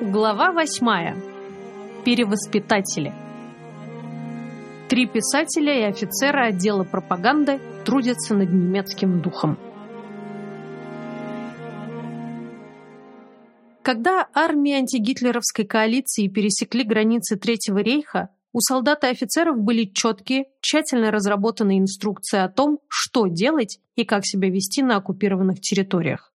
Глава восьмая. Перевоспитатели. Три писателя и офицера отдела пропаганды трудятся над немецким духом. Когда армии антигитлеровской коалиции пересекли границы Третьего рейха, у солдат и офицеров были четкие, тщательно разработанные инструкции о том, что делать и как себя вести на оккупированных территориях.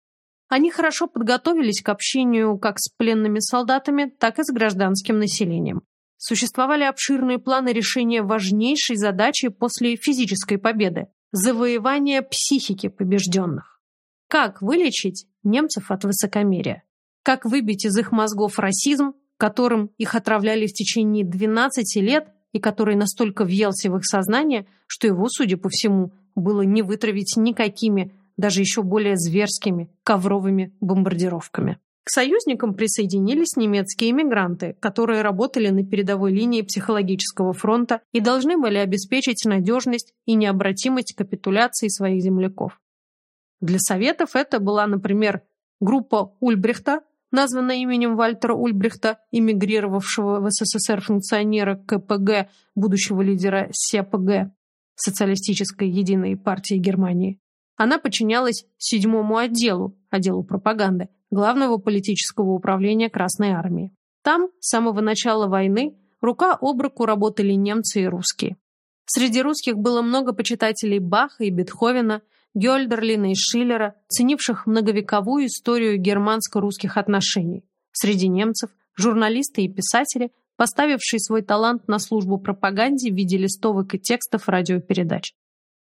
Они хорошо подготовились к общению как с пленными солдатами, так и с гражданским населением. Существовали обширные планы решения важнейшей задачи после физической победы – завоевания психики побежденных. Как вылечить немцев от высокомерия? Как выбить из их мозгов расизм, которым их отравляли в течение 12 лет и который настолько въелся в их сознание, что его, судя по всему, было не вытравить никакими даже еще более зверскими ковровыми бомбардировками. К союзникам присоединились немецкие эмигранты, которые работали на передовой линии психологического фронта и должны были обеспечить надежность и необратимость капитуляции своих земляков. Для Советов это была, например, группа Ульбрихта, названная именем Вальтера Ульбрихта, эмигрировавшего в СССР функционера КПГ, будущего лидера СЕПГ, Социалистической единой партии Германии. Она подчинялась седьмому отделу, отделу пропаганды, главного политического управления Красной Армии. Там с самого начала войны рука об руку работали немцы и русские. Среди русских было много почитателей Баха и Бетховена, Гёльдерлина и Шиллера, ценивших многовековую историю германско-русских отношений. Среди немцев – журналисты и писатели, поставившие свой талант на службу пропаганде в виде листовок и текстов радиопередач.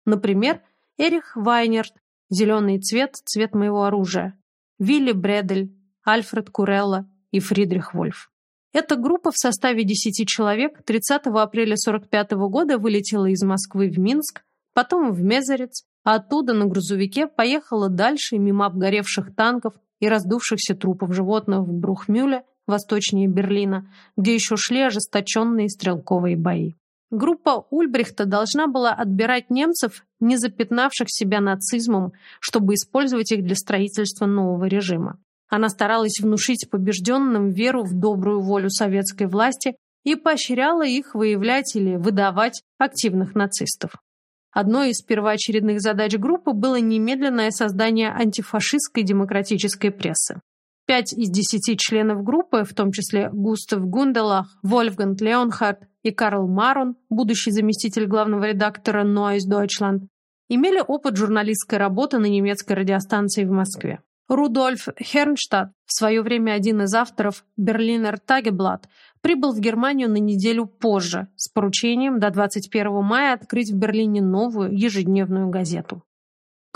Например, Эрих Вайнерт, «Зеленый цвет – цвет моего оружия», Вилли Бредель, Альфред Курелла и Фридрих Вольф. Эта группа в составе 10 человек 30 апреля 1945 года вылетела из Москвы в Минск, потом в Мезерец, а оттуда на грузовике поехала дальше мимо обгоревших танков и раздувшихся трупов животных в Брухмюле, восточнее Берлина, где еще шли ожесточенные стрелковые бои. Группа Ульбрихта должна была отбирать немцев, не запятнавших себя нацизмом, чтобы использовать их для строительства нового режима. Она старалась внушить побежденным веру в добрую волю советской власти и поощряла их выявлять или выдавать активных нацистов. Одной из первоочередных задач группы было немедленное создание антифашистской демократической прессы. Пять из десяти членов группы, в том числе Густав Гунделах, Вольфганг Леонхард и Карл Марон, будущий заместитель главного редактора Neues Deutschland, имели опыт журналистской работы на немецкой радиостанции в Москве. Рудольф Хернштадт, в свое время один из авторов Берлинер Тагеблат, прибыл в Германию на неделю позже с поручением до 21 мая открыть в Берлине новую ежедневную газету.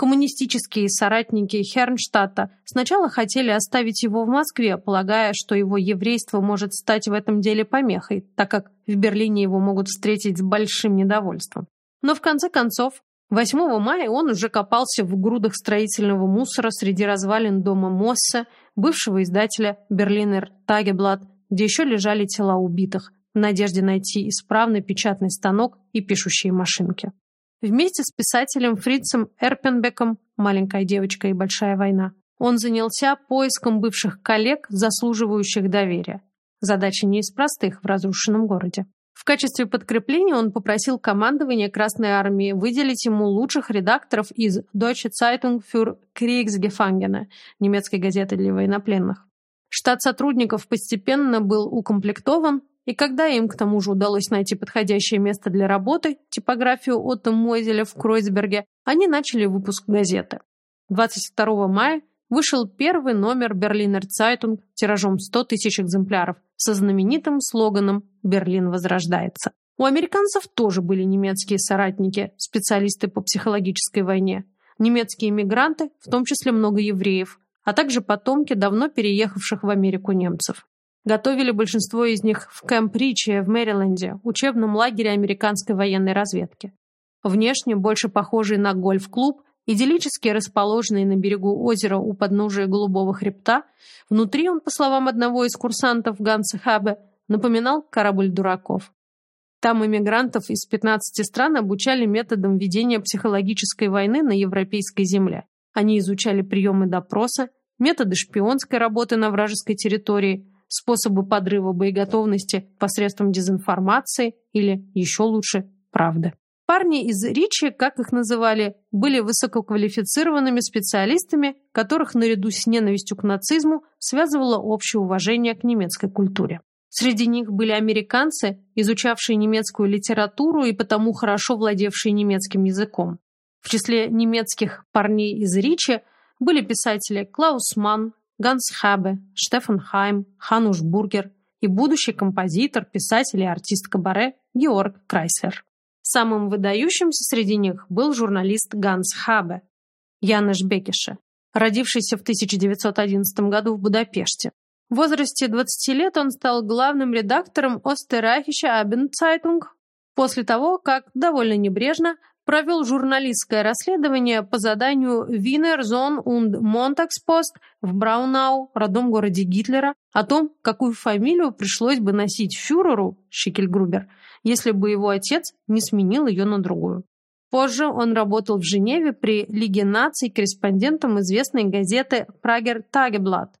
Коммунистические соратники Хернштадта сначала хотели оставить его в Москве, полагая, что его еврейство может стать в этом деле помехой, так как в Берлине его могут встретить с большим недовольством. Но в конце концов, 8 мая он уже копался в грудах строительного мусора среди развалин дома Моссе, бывшего издателя Берлинер Тагеблат, где еще лежали тела убитых, в надежде найти исправный печатный станок и пишущие машинки. Вместе с писателем Фрицем Эрпенбеком «Маленькая девочка и большая война» он занялся поиском бывших коллег, заслуживающих доверия. Задача не из простых в разрушенном городе. В качестве подкрепления он попросил командование Красной Армии выделить ему лучших редакторов из Deutsche Zeitung für Kriegsgefangene, немецкой газеты для военнопленных. Штат сотрудников постепенно был укомплектован, и когда им к тому же удалось найти подходящее место для работы, типографию Отто Мойзеля в Кройцберге, они начали выпуск газеты. 22 мая вышел первый номер Berliner Zeitung тиражом 100 тысяч экземпляров со знаменитым слоганом «Берлин возрождается». У американцев тоже были немецкие соратники, специалисты по психологической войне. Немецкие иммигранты, в том числе много евреев, а также потомки давно переехавших в Америку немцев. Готовили большинство из них в Кэмп-Ричи в Мэриленде, учебном лагере американской военной разведки. Внешне больше похожий на гольф-клуб, идиллически расположенный на берегу озера у подножия Голубого хребта, внутри он, по словам одного из курсантов Ганса Хабе, напоминал корабль дураков. Там иммигрантов из 15 стран обучали методам ведения психологической войны на европейской земле. Они изучали приемы допроса, методы шпионской работы на вражеской территории, способы подрыва боеготовности посредством дезинформации или, еще лучше, правды. Парни из Ричи, как их называли, были высококвалифицированными специалистами, которых наряду с ненавистью к нацизму связывало общее уважение к немецкой культуре. Среди них были американцы, изучавшие немецкую литературу и потому хорошо владевшие немецким языком. В числе немецких парней из Ричи были писатели Клаус Манн, Ганс Хабе, Штефан Хайм, Хануш Бургер и будущий композитор, писатель и артист кабаре Георг Крайслер. Самым выдающимся среди них был журналист Ганс Хабе, Янош Бекеши, родившийся в 1911 году в Будапеште. В возрасте 20 лет он стал главным редактором Остерахиша Абенцайтунг после того, как довольно небрежно провел журналистское расследование по заданию Zone und Montagspost в Браунау, родном городе Гитлера, о том, какую фамилию пришлось бы носить фюреру, Шикельгрубер, если бы его отец не сменил ее на другую. Позже он работал в Женеве при Лиге наций корреспондентом известной газеты «Прагер Тагеблат»,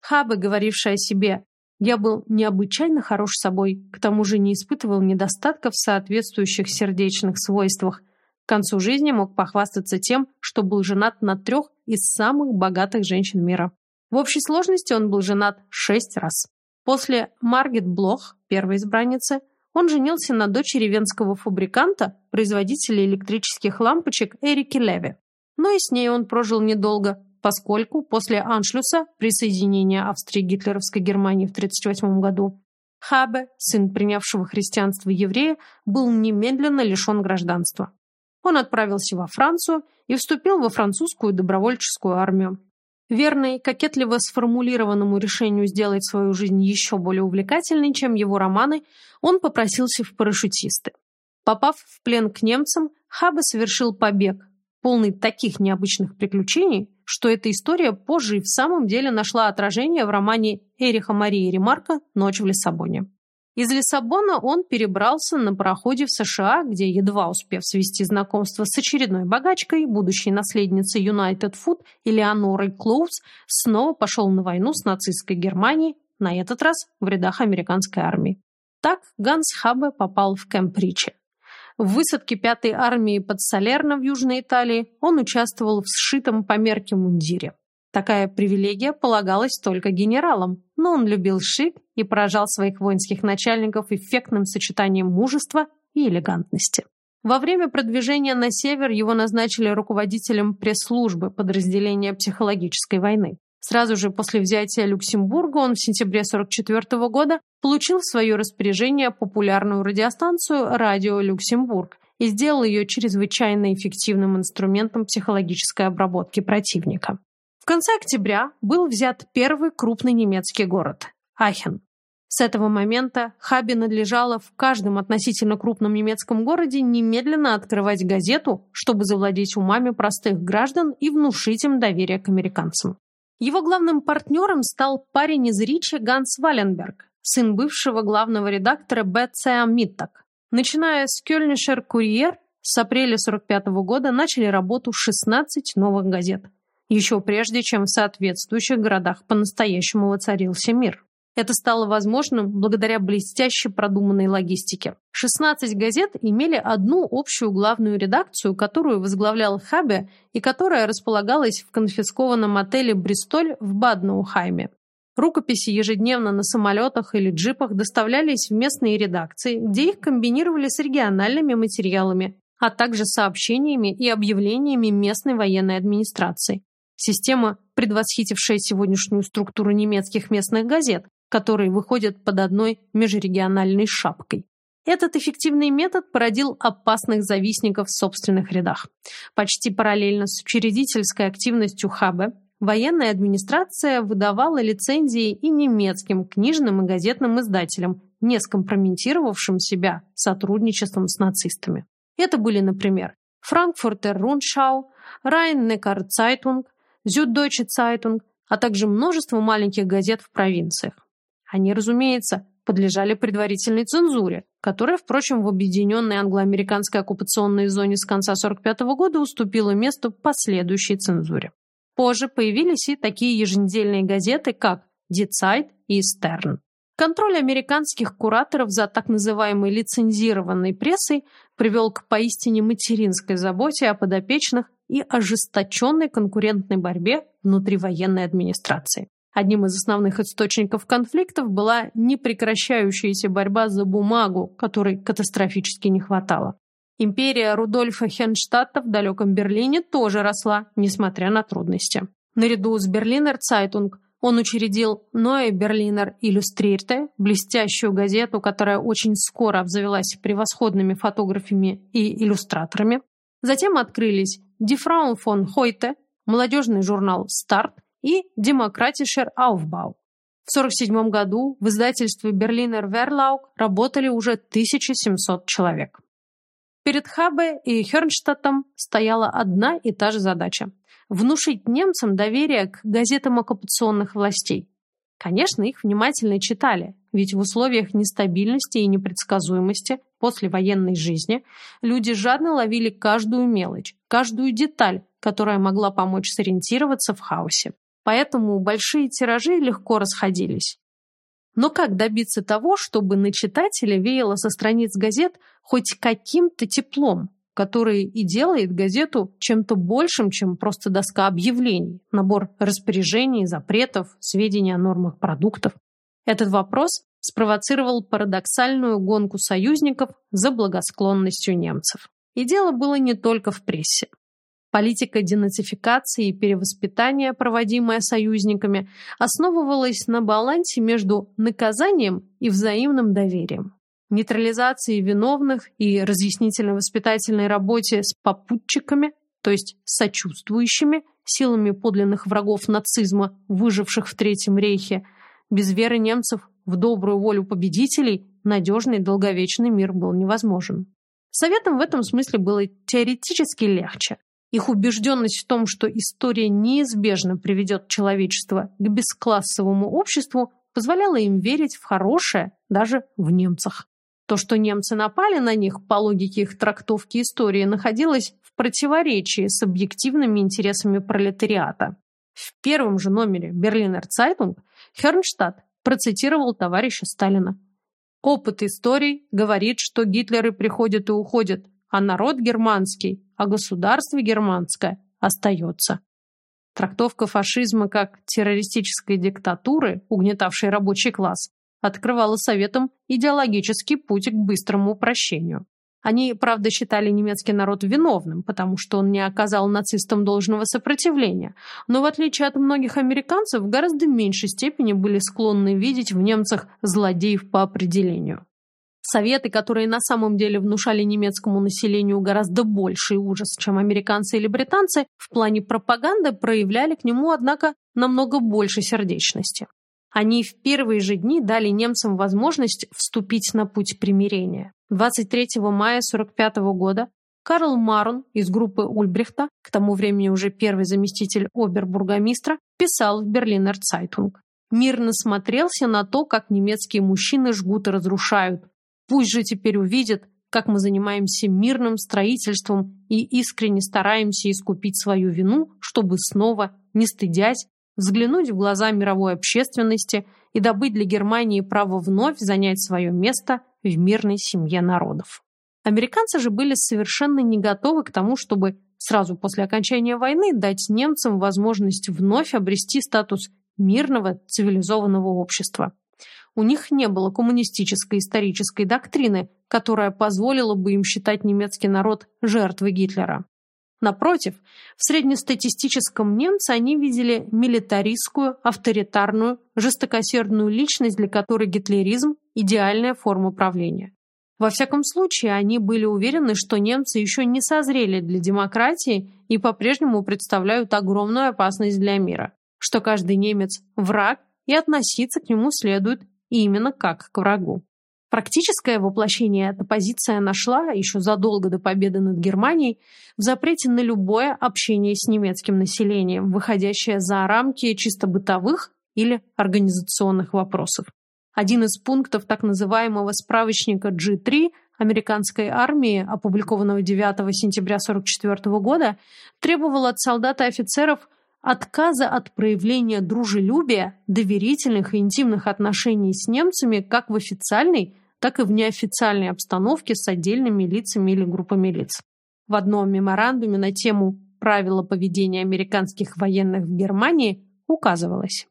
Хабе, говоривший о себе «Я был необычайно хорош собой, к тому же не испытывал недостатков в соответствующих сердечных свойствах. К концу жизни мог похвастаться тем, что был женат на трех из самых богатых женщин мира. В общей сложности он был женат шесть раз. После Маргет Блох, первой избранницы, он женился на дочери венского фабриканта, производителя электрических лампочек Эрике Леви. Но и с ней он прожил недолго, поскольку после аншлюса, присоединения Австрии гитлеровской Германии в 1938 году, Хабе, сын принявшего христианство еврея, был немедленно лишен гражданства. Он отправился во Францию и вступил во французскую добровольческую армию. Верный, кокетливо сформулированному решению сделать свою жизнь еще более увлекательной, чем его романы, он попросился в парашютисты. Попав в плен к немцам, Хабе совершил побег, полный таких необычных приключений, что эта история позже и в самом деле нашла отражение в романе Эриха Марии Ремарка «Ночь в Лиссабоне». Из Лиссабона он перебрался на пароходе в США, где, едва успев свести знакомство с очередной богачкой, будущей наследницей United Food Элеонорой Клоуз, снова пошел на войну с нацистской Германией, на этот раз в рядах американской армии. Так Ганс Хабе попал в Кэмп. В высадке пятой армии под Салерно в Южной Италии он участвовал в сшитом по мерке мундире. Такая привилегия полагалась только генералам, но он любил шик и поражал своих воинских начальников эффектным сочетанием мужества и элегантности. Во время продвижения на север его назначили руководителем пресс-службы подразделения психологической войны. Сразу же после взятия Люксембурга он в сентябре 1944 года получил в свое распоряжение популярную радиостанцию «Радио Люксембург» и сделал ее чрезвычайно эффективным инструментом психологической обработки противника. Конце октября был взят первый крупный немецкий город – Ахен. С этого момента Хаби надлежало в каждом относительно крупном немецком городе немедленно открывать газету, чтобы завладеть умами простых граждан и внушить им доверие к американцам. Его главным партнером стал парень из Ричи Ганс Валенберг, сын бывшего главного редактора Б.Ц. Миттак. Начиная с Кёльнишер Курьер, с апреля 45 -го года начали работу 16 новых газет. Еще прежде, чем в соответствующих городах по-настоящему воцарился мир. Это стало возможным благодаря блестяще продуманной логистике. 16 газет имели одну общую главную редакцию, которую возглавлял Хабе и которая располагалась в конфискованном отеле «Бристоль» в Баднаухайме. Рукописи ежедневно на самолетах или джипах доставлялись в местные редакции, где их комбинировали с региональными материалами, а также сообщениями и объявлениями местной военной администрации. Система, предвосхитившая сегодняшнюю структуру немецких местных газет, которые выходят под одной межрегиональной шапкой. Этот эффективный метод породил опасных завистников в собственных рядах. Почти параллельно с учредительской активностью Хабе, военная администрация выдавала лицензии и немецким книжным и газетным издателям, не скомпрометировавшим себя сотрудничеством с нацистами. Это были, например, Frankfurter Rundschau, Rhein-Neckar Zeitung, Süddeutsche Zeitung, а также множество маленьких газет в провинциях. Они, разумеется, подлежали предварительной цензуре, которая, впрочем, в объединенной англо-американской оккупационной зоне с конца 1945 года уступила место последующей цензуре. Позже появились и такие еженедельные газеты, как Die Zeit и Стерн. Контроль американских кураторов за так называемой лицензированной прессой привел к поистине материнской заботе о подопечных и ожесточенной конкурентной борьбе внутри военной администрации. Одним из основных источников конфликтов была непрекращающаяся борьба за бумагу, которой катастрофически не хватало. Империя Рудольфа Хернштадта в далеком Берлине тоже росла, несмотря на трудности. Наряду с Berliner Zeitung он учредил Neue Berliner Illustrierte, блестящую газету, которая очень скоро обзавелась превосходными фотографами и иллюстраторами. Затем открылись Frauen von Heute, молодежный журнал «Старт» и «Демократишер Aufbau». В 1947 году в издательстве Берлинер Верлаук работали уже 1700 человек. Перед Хабе и Хернштадтом стояла одна и та же задача внушить немцам доверие к газетам оккупационных властей. Конечно, их внимательно читали, ведь в условиях нестабильности и непредсказуемости после военной жизни люди жадно ловили каждую мелочь, каждую деталь, которая могла помочь сориентироваться в хаосе. Поэтому большие тиражи легко расходились. Но как добиться того, чтобы на читателя веяло со страниц газет хоть каким-то теплом, который и делает газету чем-то большим, чем просто доска объявлений, набор распоряжений, запретов, сведений о нормах продуктов. Этот вопрос спровоцировал парадоксальную гонку союзников за благосклонностью немцев. И дело было не только в прессе. Политика денацификации и перевоспитания, проводимая союзниками, основывалась на балансе между наказанием и взаимным доверием нейтрализации виновных и разъяснительно-воспитательной работе с попутчиками, то есть сочувствующими, силами подлинных врагов нацизма, выживших в Третьем рейхе, без веры немцев в добрую волю победителей надежный долговечный мир был невозможен. Советам в этом смысле было теоретически легче. Их убежденность в том, что история неизбежно приведет человечество к бесклассовому обществу, позволяла им верить в хорошее даже в немцах. То, что немцы напали на них, по логике их трактовки истории, находилось в противоречии с объективными интересами пролетариата. В первом же номере «Berliner Zeitung» Хернштадт процитировал товарища Сталина. «Опыт истории говорит, что Гитлеры приходят и уходят, а народ германский, а государство германское остается». Трактовка фашизма как террористической диктатуры, угнетавшей рабочий класс, открывала Советам идеологический путь к быстрому упрощению. Они, правда, считали немецкий народ виновным, потому что он не оказал нацистам должного сопротивления, но в отличие от многих американцев, в гораздо меньшей степени были склонны видеть в немцах злодеев по определению. Советы, которые на самом деле внушали немецкому населению гораздо больший ужас, чем американцы или британцы, в плане пропаганды проявляли к нему, однако, намного больше сердечности. Они в первые же дни дали немцам возможность вступить на путь примирения. 23 мая 1945 года Карл Марун из группы Ульбрихта, к тому времени уже первый заместитель обербургомистра, писал в Berliner Zeitung. Мирно смотрелся на то, как немецкие мужчины жгут и разрушают. Пусть же теперь увидят, как мы занимаемся мирным строительством и искренне стараемся искупить свою вину, чтобы снова, не стыдясь, взглянуть в глаза мировой общественности и добыть для Германии право вновь занять свое место в мирной семье народов. Американцы же были совершенно не готовы к тому, чтобы сразу после окончания войны дать немцам возможность вновь обрести статус мирного цивилизованного общества. У них не было коммунистической исторической доктрины, которая позволила бы им считать немецкий народ жертвой Гитлера. Напротив, в среднестатистическом немце они видели милитаристскую, авторитарную, жестокосердную личность, для которой гитлеризм – идеальная форма правления. Во всяком случае, они были уверены, что немцы еще не созрели для демократии и по-прежнему представляют огромную опасность для мира, что каждый немец – враг, и относиться к нему следует именно как к врагу. Практическое воплощение эта позиция нашла еще задолго до победы над Германией в запрете на любое общение с немецким населением, выходящее за рамки чисто бытовых или организационных вопросов. Один из пунктов так называемого справочника G3 американской армии, опубликованного 9 сентября 1944 года, требовал от солдат и офицеров отказа от проявления дружелюбия, доверительных и интимных отношений с немцами как в официальной, так и в неофициальной обстановке с отдельными лицами или группами лиц. В одном меморандуме на тему «Правила поведения американских военных в Германии» указывалось.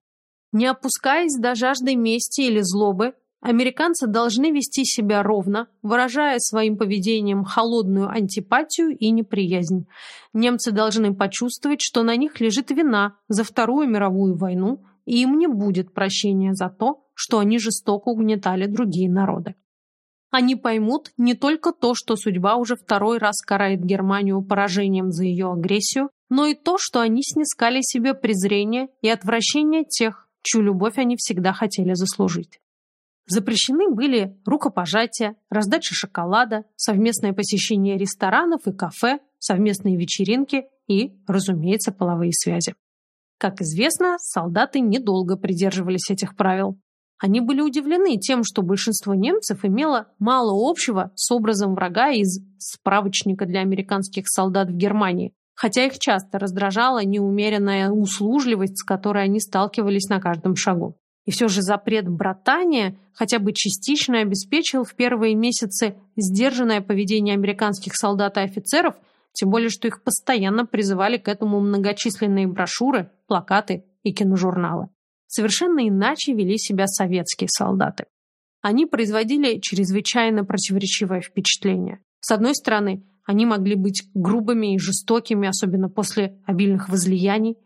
Не опускаясь до жажды мести или злобы, американцы должны вести себя ровно, выражая своим поведением холодную антипатию и неприязнь. Немцы должны почувствовать, что на них лежит вина за Вторую мировую войну, и им не будет прощения за то, что они жестоко угнетали другие народы. Они поймут не только то, что судьба уже второй раз карает Германию поражением за ее агрессию, но и то, что они снискали себе презрение и отвращение тех, чью любовь они всегда хотели заслужить. Запрещены были рукопожатия, раздача шоколада, совместное посещение ресторанов и кафе, совместные вечеринки и, разумеется, половые связи. Как известно, солдаты недолго придерживались этих правил. Они были удивлены тем, что большинство немцев имело мало общего с образом врага из справочника для американских солдат в Германии, хотя их часто раздражала неумеренная услужливость, с которой они сталкивались на каждом шагу. И все же запрет братания хотя бы частично обеспечил в первые месяцы сдержанное поведение американских солдат и офицеров, тем более что их постоянно призывали к этому многочисленные брошюры, плакаты и киножурналы. Совершенно иначе вели себя советские солдаты. Они производили чрезвычайно противоречивое впечатление. С одной стороны, они могли быть грубыми и жестокими, особенно после обильных возлияний.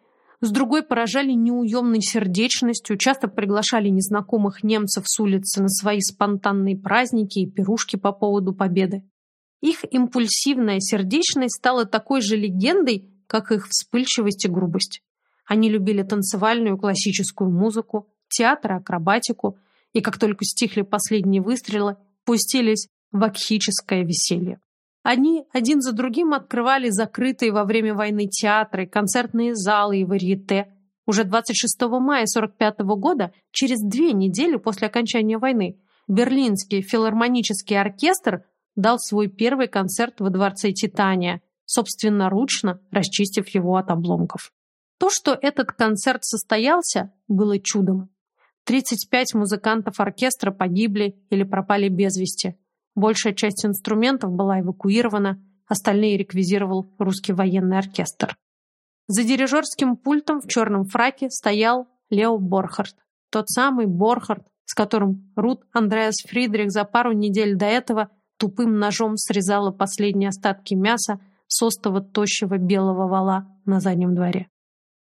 С другой поражали неуемной сердечностью, часто приглашали незнакомых немцев с улицы на свои спонтанные праздники и пирушки по поводу победы. Их импульсивная сердечность стала такой же легендой, как их вспыльчивость и грубость. Они любили танцевальную классическую музыку, театр, акробатику, и как только стихли последние выстрелы, пустились в акхическое веселье. Они один за другим открывали закрытые во время войны театры, концертные залы и варьете. Уже 26 мая 1945 года, через две недели после окончания войны, Берлинский филармонический оркестр дал свой первый концерт во дворце Титания, собственноручно расчистив его от обломков. То, что этот концерт состоялся, было чудом. 35 музыкантов оркестра погибли или пропали без вести. Большая часть инструментов была эвакуирована, остальные реквизировал русский военный оркестр. За дирижерским пультом в черном фраке стоял Лео Борхард. Тот самый Борхард, с которым Рут Андреас Фридрих за пару недель до этого тупым ножом срезала последние остатки мяса с остова тощего белого вала на заднем дворе.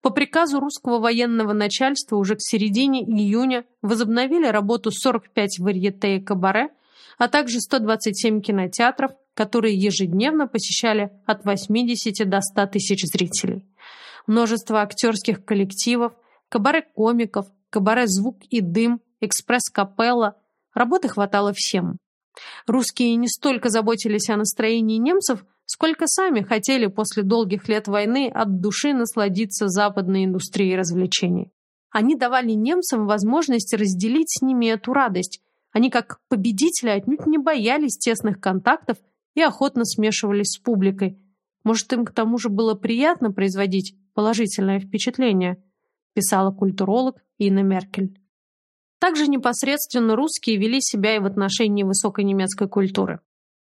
По приказу русского военного начальства уже к середине июня возобновили работу 45 варьете и кабаре – а также 127 кинотеатров, которые ежедневно посещали от 80 до 100 тысяч зрителей. Множество актерских коллективов, кабаре-комиков, кабаре-звук и дым, экспресс-капелла. Работы хватало всем. Русские не столько заботились о настроении немцев, сколько сами хотели после долгих лет войны от души насладиться западной индустрией развлечений. Они давали немцам возможность разделить с ними эту радость, они, как победители, отнюдь не боялись тесных контактов и охотно смешивались с публикой. Может, им к тому же было приятно производить положительное впечатление, писала культуролог Инна Меркель. Также непосредственно русские вели себя и в отношении высокой немецкой культуры.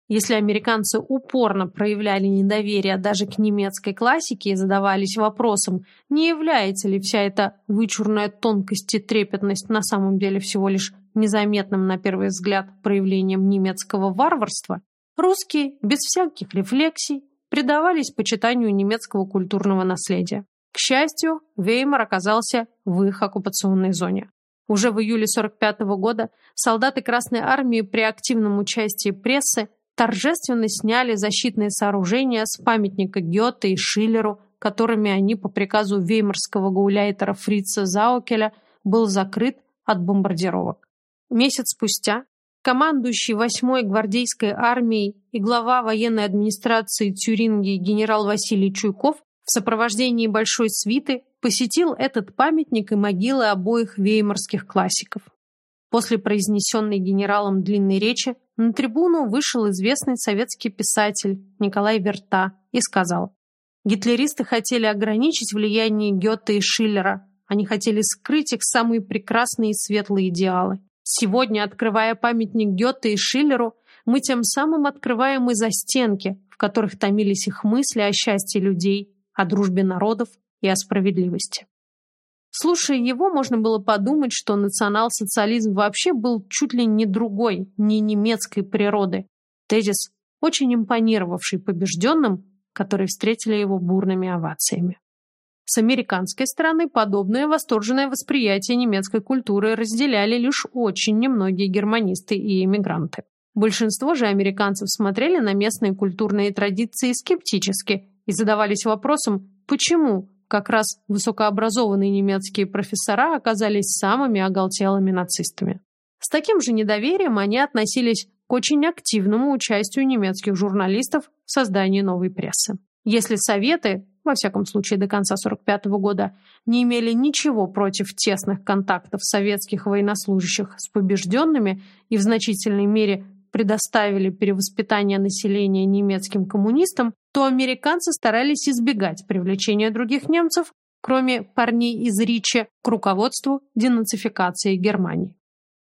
Если американцы упорно проявляли недоверие даже к немецкой классике и задавались вопросом, не является ли вся эта вычурная тонкость и трепетность на самом деле всего лишь незаметным на первый взгляд проявлением немецкого варварства, русские, без всяких рефлексий, предавались почитанию немецкого культурного наследия. К счастью, Веймар оказался в их оккупационной зоне. Уже в июле 1945 года солдаты Красной Армии при активном участии прессы торжественно сняли защитные сооружения с памятника Гёте и Шиллеру, которыми они по приказу веймарского гауляйтера Фрица Заукеля был закрыт от бомбардировок. Месяц спустя командующий 8-й гвардейской армией и глава военной администрации Тюрингии генерал Василий Чуйков в сопровождении большой свиты посетил этот памятник и могилы обоих веймарских классиков. После произнесенной генералом длинной речи на трибуну вышел известный советский писатель Николай Верта и сказал Гитлеристы хотели ограничить влияние Гёте и Шиллера. Они хотели скрыть их самые прекрасные и светлые идеалы. Сегодня, открывая памятник Гёте и Шиллеру, мы тем самым открываем и застенки, в которых томились их мысли о счастье людей, о дружбе народов и о справедливости. Слушая его, можно было подумать, что национал-социализм вообще был чуть ли не другой, не немецкой природы. Тезис, очень импонировавший побежденным, которые встретили его бурными овациями. С американской стороны подобное восторженное восприятие немецкой культуры разделяли лишь очень немногие германисты и эмигранты. Большинство же американцев смотрели на местные культурные традиции скептически и задавались вопросом, почему как раз высокообразованные немецкие профессора оказались самыми оголтелыми нацистами. С таким же недоверием они относились к очень активному участию немецких журналистов в создании новой прессы. Если Советы, во всяком случае до конца 1945 года, не имели ничего против тесных контактов советских военнослужащих с побежденными и в значительной мере предоставили перевоспитание населения немецким коммунистам, то американцы старались избегать привлечения других немцев, кроме парней из Ричи, к руководству денацификации Германии.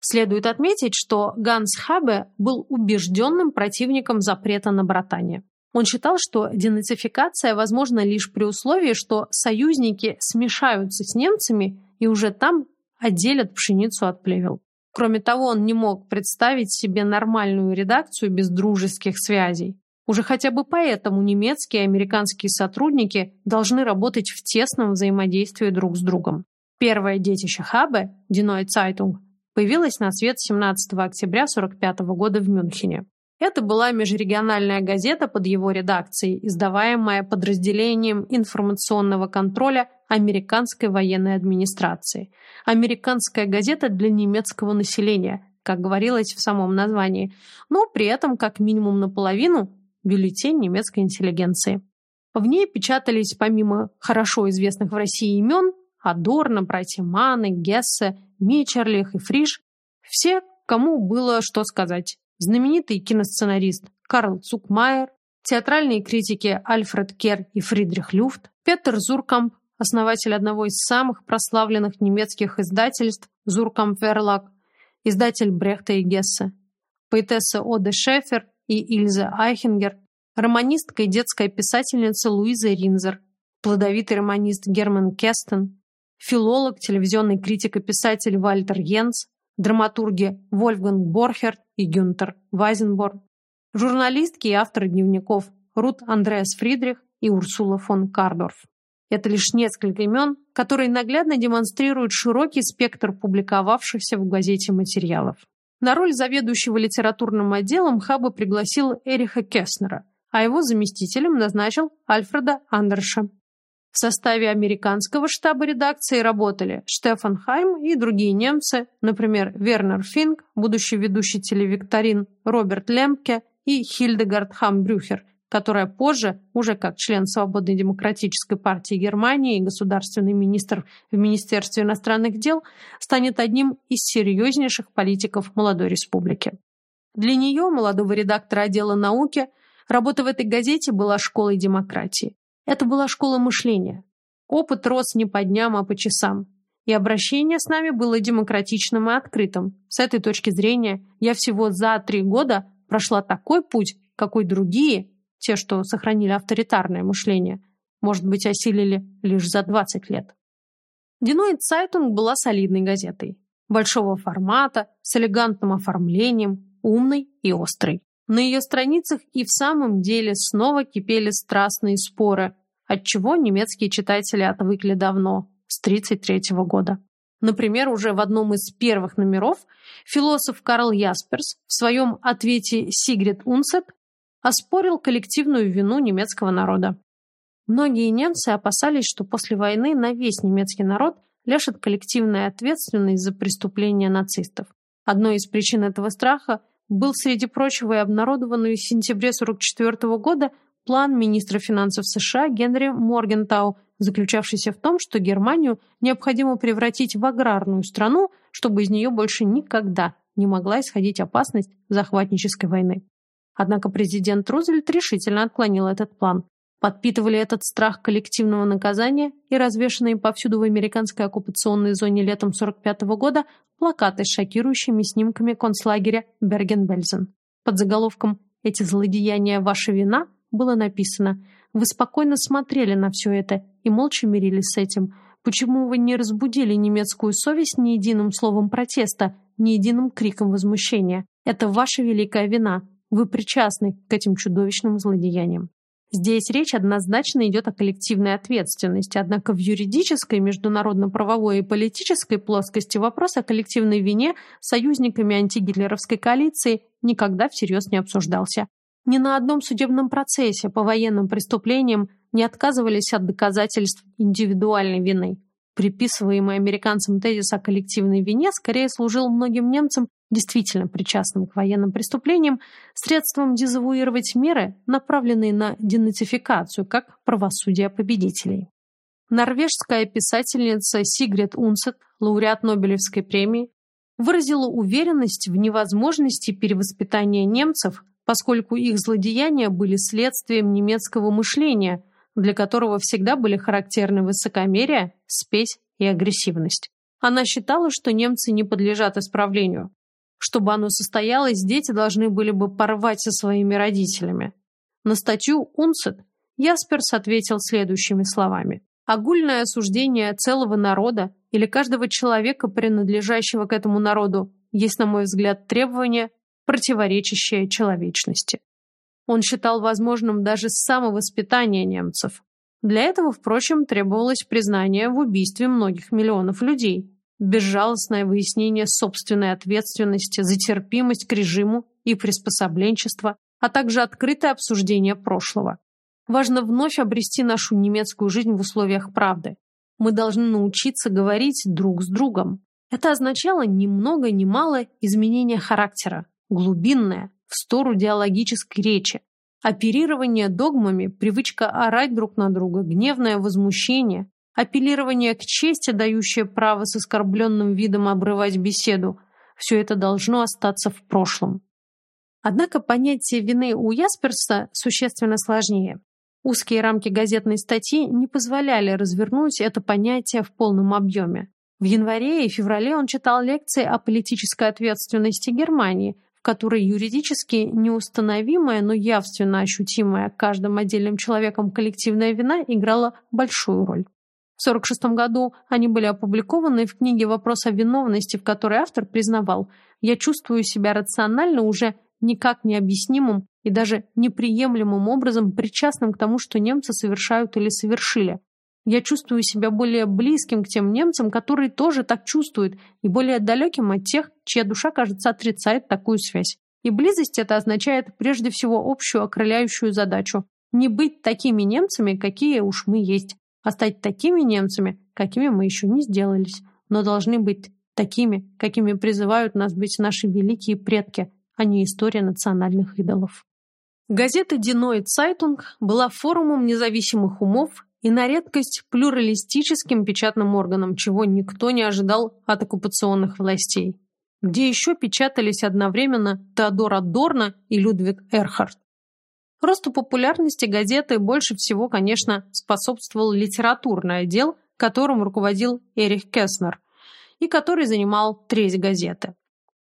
Следует отметить, что Ганс Хабе был убежденным противником запрета на братание. Он считал, что денацификация возможна лишь при условии, что союзники смешаются с немцами и уже там отделят пшеницу от плевел. Кроме того, он не мог представить себе нормальную редакцию без дружеских связей. Уже хотя бы поэтому немецкие и американские сотрудники должны работать в тесном взаимодействии друг с другом. Первое детище Хабе, Die Neue Zeitung, появилось на свет 17 октября 1945 года в Мюнхене. Это была межрегиональная газета под его редакцией, издаваемая подразделением информационного контроля американской военной администрации. Американская газета для немецкого населения, как говорилось в самом названии, но при этом как минимум наполовину бюллетень немецкой интеллигенции. В ней печатались помимо хорошо известных в России имен Адорно, братья Маны, Гессе, Мичерлих и Фриш, все, кому было что сказать знаменитый киносценарист Карл Цукмайер, театральные критики Альфред Кер и Фридрих Люфт, Петер Зуркамп, основатель одного из самых прославленных немецких издательств Зуркамп Верлаг, издатель Брехта и Гессе, поэтесса Оде Шефер и Ильза Айхенгер, романистка и детская писательница Луиза Ринзер, плодовитый романист Герман Кестен, филолог, телевизионный критик и писатель Вальтер Йенс, драматурги Вольфганг Борхерт и Гюнтер Вайзенборн, журналистки и авторы дневников Рут Андреас Фридрих и Урсула фон Кардорф. Это лишь несколько имен, которые наглядно демонстрируют широкий спектр публиковавшихся в газете материалов. На роль заведующего литературным отделом Хаба пригласил Эриха Кеснера, а его заместителем назначил Альфреда Андерша. В составе американского штаба редакции работали Штефан Хайм и другие немцы, например, Вернер Финк, будущий ведущий телевикторин Роберт Лемке и Хильдегард Хамбрюхер, которая позже, уже как член Свободной демократической партии Германии и государственный министр в Министерстве иностранных дел, станет одним из серьезнейших политиков молодой республики. Для нее, молодого редактора отдела науки, работа в этой газете была школой демократии. Это была школа мышления. Опыт рос не по дням, а по часам. И обращение с нами было демократичным и открытым. С этой точки зрения я всего за три года прошла такой путь, какой другие, те, что сохранили авторитарное мышление, может быть, осилили лишь за 20 лет. Die Neue Zeitung была солидной газетой. Большого формата, с элегантным оформлением, умной и острой. На ее страницах и в самом деле снова кипели страстные споры, от чего немецкие читатели отвыкли давно, с 1933 года. Например, уже в одном из первых номеров философ Карл Ясперс в своем ответе Сигрид Унсет оспорил коллективную вину немецкого народа. Многие немцы опасались, что после войны на весь немецкий народ ляжет коллективная ответственность за преступления нацистов. Одной из причин этого страха был, среди прочего, и обнародованный в сентябре 1944 года план министра финансов США Генри Моргентау, заключавшийся в том, что Германию необходимо превратить в аграрную страну, чтобы из нее больше никогда не могла исходить опасность захватнической войны. Однако президент Рузвельт решительно отклонил этот план. подпитывали этот страх коллективного наказания и развешанные повсюду в американской оккупационной зоне летом 45 -го года плакаты с шокирующими снимками концлагеря Берген-Бельзен. Под заголовком «Эти злодеяния – ваша вина» было написано «Вы спокойно смотрели на все это и молча мирились с этим. Почему вы не разбудили немецкую совесть ни единым словом протеста, ни единым криком возмущения? Это ваша великая вина. Вы причастны к этим чудовищным злодеяниям». Здесь речь однозначно идет о коллективной ответственности, однако в юридической, международно-правовой и политической плоскости вопрос о коллективной вине союзниками антигитлеровской коалиции никогда всерьез не обсуждался. Ни на одном судебном процессе по военным преступлениям не отказывались от доказательств индивидуальной вины. Приписываемый американцам тезис о коллективной вине скорее служил многим немцам действительно причастным к военным преступлениям, средством дезавуировать меры, направленные на денацификацию, как правосудие победителей. Норвежская писательница Сигрид Унсет, лауреат Нобелевской премии, выразила уверенность в невозможности перевоспитания немцев, поскольку их злодеяния были следствием немецкого мышления, для которого всегда были характерны высокомерие, спесь и агрессивность. Она считала, что немцы не подлежат исправлению. Чтобы оно состоялось, дети должны были бы порвать со своими родителями. На статью «Унцет» Ясперс ответил следующими словами. «Огульное осуждение целого народа или каждого человека, принадлежащего к этому народу, есть, на мой взгляд, требование, противоречащее человечности». Он считал возможным даже самовоспитание немцев. Для этого, впрочем, требовалось признание в убийстве многих миллионов людей, безжалостное выяснение собственной ответственности за терпимость к режиму и приспособленчество, а также открытое обсуждение прошлого. Важно вновь обрести нашу немецкую жизнь в условиях правды. Мы должны научиться говорить друг с другом. Это означало ни много ни мало изменение характера, глубинное, в сторону диалогической речи, оперирование догмами, привычка орать друг на друга, гневное возмущение, апеллирование к чести, дающее право с оскорбленным видом обрывать беседу, все это должно остаться в прошлом. Однако понятие вины у Ясперса существенно сложнее. Узкие рамки газетной статьи не позволяли развернуть это понятие в полном объеме. В январе и феврале он читал лекции о политической ответственности Германии, в которой юридически неустановимая, но явственно ощутимая каждым отдельным человеком коллективная вина играла большую роль. В 1946 году они были опубликованы в книге «Вопрос о виновности», в которой автор признавал «Я чувствую себя рационально уже никак необъяснимым и даже неприемлемым образом причастным к тому, что немцы совершают или совершили. Я чувствую себя более близким к тем немцам, которые тоже так чувствуют, и более далеким от тех, чья душа, кажется, отрицает такую связь. И близость это означает прежде всего общую окрыляющую задачу – не быть такими немцами, какие уж мы есть, а стать такими немцами, какими мы еще не сделались, но должны быть такими, какими призывают нас быть наши великие предки, а не история национальных идолов. Газета «Die Neue Zeitung» была форумом независимых умов и на редкость плюралистическим печатным органом, чего никто не ожидал от оккупационных властей, где еще печатались одновременно Теодор Адорно и Людвиг Эрхард. Росту популярности газеты больше всего, конечно, способствовал литературный отдел, которым руководил Эрих Кестнер, и который занимал треть газеты.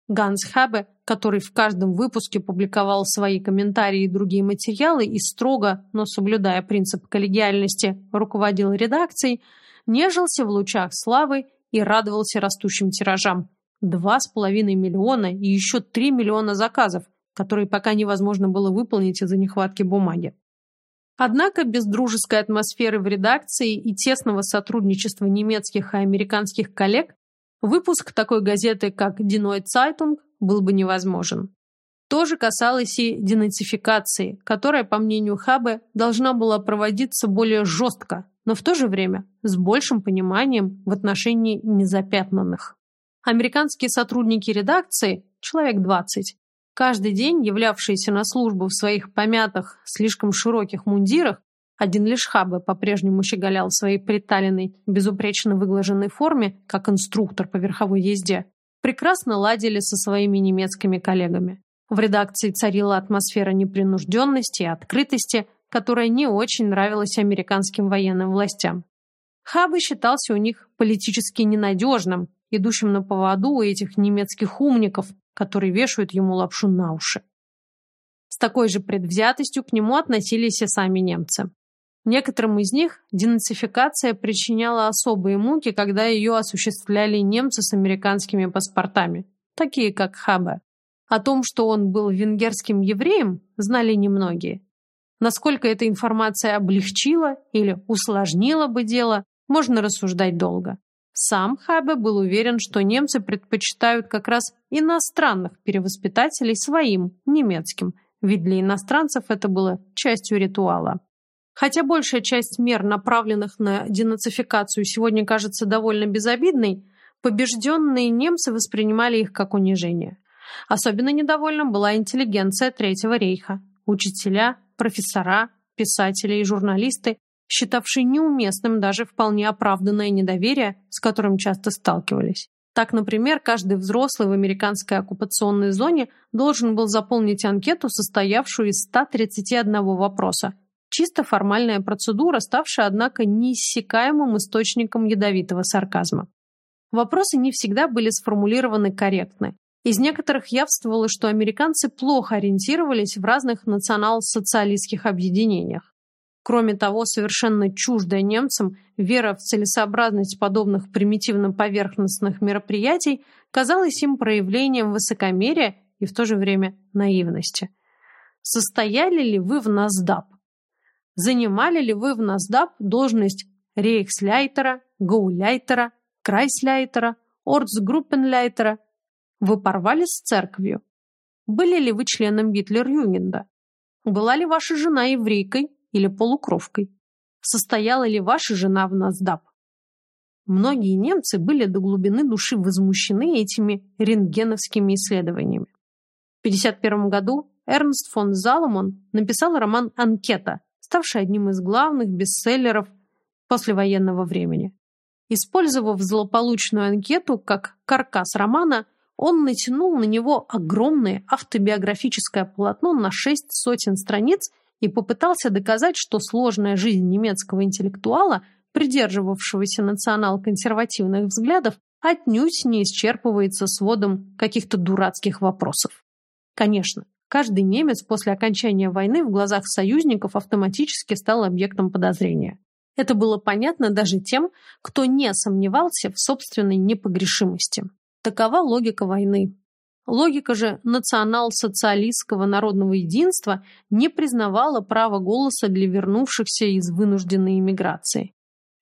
Ганс Хабе, который в каждом выпуске публиковал свои комментарии и другие материалы и строго, но соблюдая принцип коллегиальности, руководил редакцией, нежился в лучах славы и радовался растущим тиражам. Два с половиной миллиона и еще три миллиона заказов – которые пока невозможно было выполнить из-за нехватки бумаги. Однако без дружеской атмосферы в редакции и тесного сотрудничества немецких и американских коллег выпуск такой газеты, как Die Zeitung, был бы невозможен. То же касалось и денацификации, которая, по мнению Хабе, должна была проводиться более жестко, но в то же время с большим пониманием в отношении незапятнанных. Американские сотрудники редакции, человек 20, Каждый день являвшиеся на службу в своих помятых, слишком широких мундирах, один лишь Хабе по-прежнему щеголял в своей приталенной, безупречно выглаженной форме, как инструктор по верховой езде, прекрасно ладили со своими немецкими коллегами. В редакции царила атмосфера непринужденности и открытости, которая не очень нравилась американским военным властям. Хабе считался у них политически ненадежным, идущим на поводу у этих немецких умников, которые вешают ему лапшу на уши. С такой же предвзятостью к нему относились и сами немцы. Некоторым из них денацификация причиняла особые муки, когда ее осуществляли немцы с американскими паспортами, такие как Хабе. О том, что он был венгерским евреем, знали немногие. Насколько эта информация облегчила или усложнила бы дело, можно рассуждать долго. Сам Хабе был уверен, что немцы предпочитают как раз иностранных перевоспитателей своим, немецким, ведь для иностранцев это было частью ритуала. Хотя большая часть мер, направленных на денацификацию, сегодня кажется довольно безобидной, побежденные немцы воспринимали их как унижение. Особенно недовольна была интеллигенция Третьего рейха. Учителя, профессора, писатели и журналисты, считавшие неуместным даже вполне оправданное недоверие, с которым часто сталкивались. Так, например, каждый взрослый в американской оккупационной зоне должен был заполнить анкету, состоявшую из 131 вопроса, Чисто формальная процедура, ставшая, однако, неиссякаемым источником ядовитого сарказма. Вопросы не всегда были сформулированы корректно. Из некоторых явствовало, что американцы плохо ориентировались в разных национал-социалистских объединениях. Кроме того, совершенно чуждая немцам вера в целесообразность подобных примитивно-поверхностных мероприятий казалась им проявлением высокомерия и в то же время наивности. Состояли ли вы в НАСДАП? Занимали ли вы в NASDAQ должность рейхсляйтера, гауляйтера, крайсляйтера, орцгруппенляйтера? Вы порвали с церковью? Были ли вы членом Гитлер-Югенда? Была ли ваша жена еврейкой или полукровкой? Состояла ли ваша жена в NASDAQ? Многие немцы были до глубины души возмущены этими рентгеновскими исследованиями. В 1951 году Эрнст фон Заломон написал роман «Анкета», ставший одним из главных бестселлеров послевоенного времени. Использовав злополучную анкету как каркас романа, он натянул на него огромное автобиографическое полотно на шесть сотен страниц и попытался доказать, что сложная жизнь немецкого интеллектуала, придерживавшегося национал-консервативных взглядов, отнюдь не исчерпывается сводом каких-то дурацких вопросов. Конечно, Каждый немец после окончания войны в глазах союзников автоматически стал объектом подозрения. Это было понятно даже тем, кто не сомневался в собственной непогрешимости. Такова логика войны. Логика же национал-социалистского народного единства не признавала права голоса для вернувшихся из вынужденной эмиграции.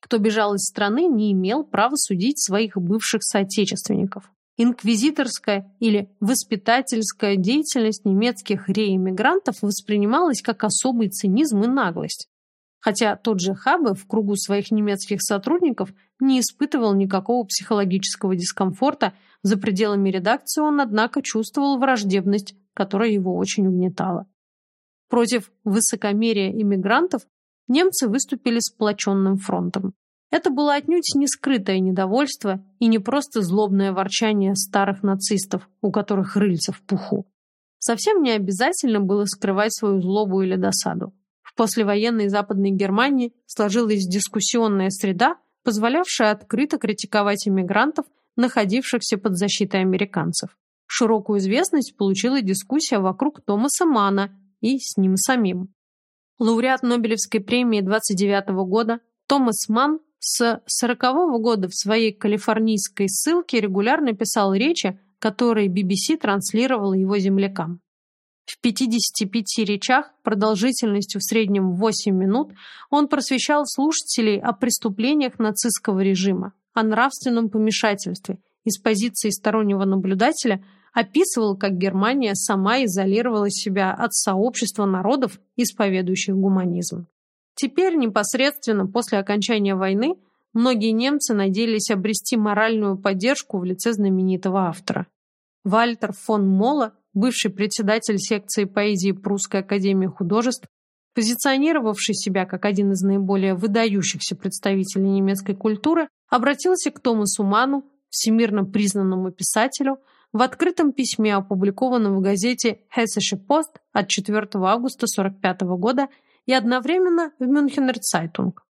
Кто бежал из страны, не имел права судить своих бывших соотечественников инквизиторская или воспитательская деятельность немецких реэмигрантов воспринималась как особый цинизм и наглость. Хотя тот же Хабе в кругу своих немецких сотрудников не испытывал никакого психологического дискомфорта, за пределами редакции он, однако, чувствовал враждебность, которая его очень угнетала. Против высокомерия иммигрантов немцы выступили сплоченным фронтом. Это было отнюдь не скрытое недовольство и не просто злобное ворчание старых нацистов, у которых рыльца в пуху. Совсем не обязательно было скрывать свою злобу или досаду. В послевоенной Западной Германии сложилась дискуссионная среда, позволявшая открыто критиковать иммигрантов, находившихся под защитой американцев. Широкую известность получила дискуссия вокруг Томаса Мана и с ним самим. Лауреат Нобелевской премии 29 года Томас Ман с сорокового года в своей калифорнийской ссылке регулярно писал речи, которые BBC транслировала его землякам. В 55 речах, продолжительностью в среднем 8 минут, он просвещал слушателей о преступлениях нацистского режима, о нравственном помешательстве и с позиции стороннего наблюдателя описывал, как Германия сама изолировала себя от сообщества народов, исповедующих гуманизм. Теперь, непосредственно после окончания войны, многие немцы надеялись обрести моральную поддержку в лице знаменитого автора. Вальтер фон Мола, бывший председатель секции поэзии Прусской академии художеств, позиционировавший себя как один из наиболее выдающихся представителей немецкой культуры, обратился к Томасу Ману, всемирно признанному писателю, в открытом письме, опубликованном в газете «Hessische Post» от 4 августа 1945 года и одновременно в Münchener Zeitung.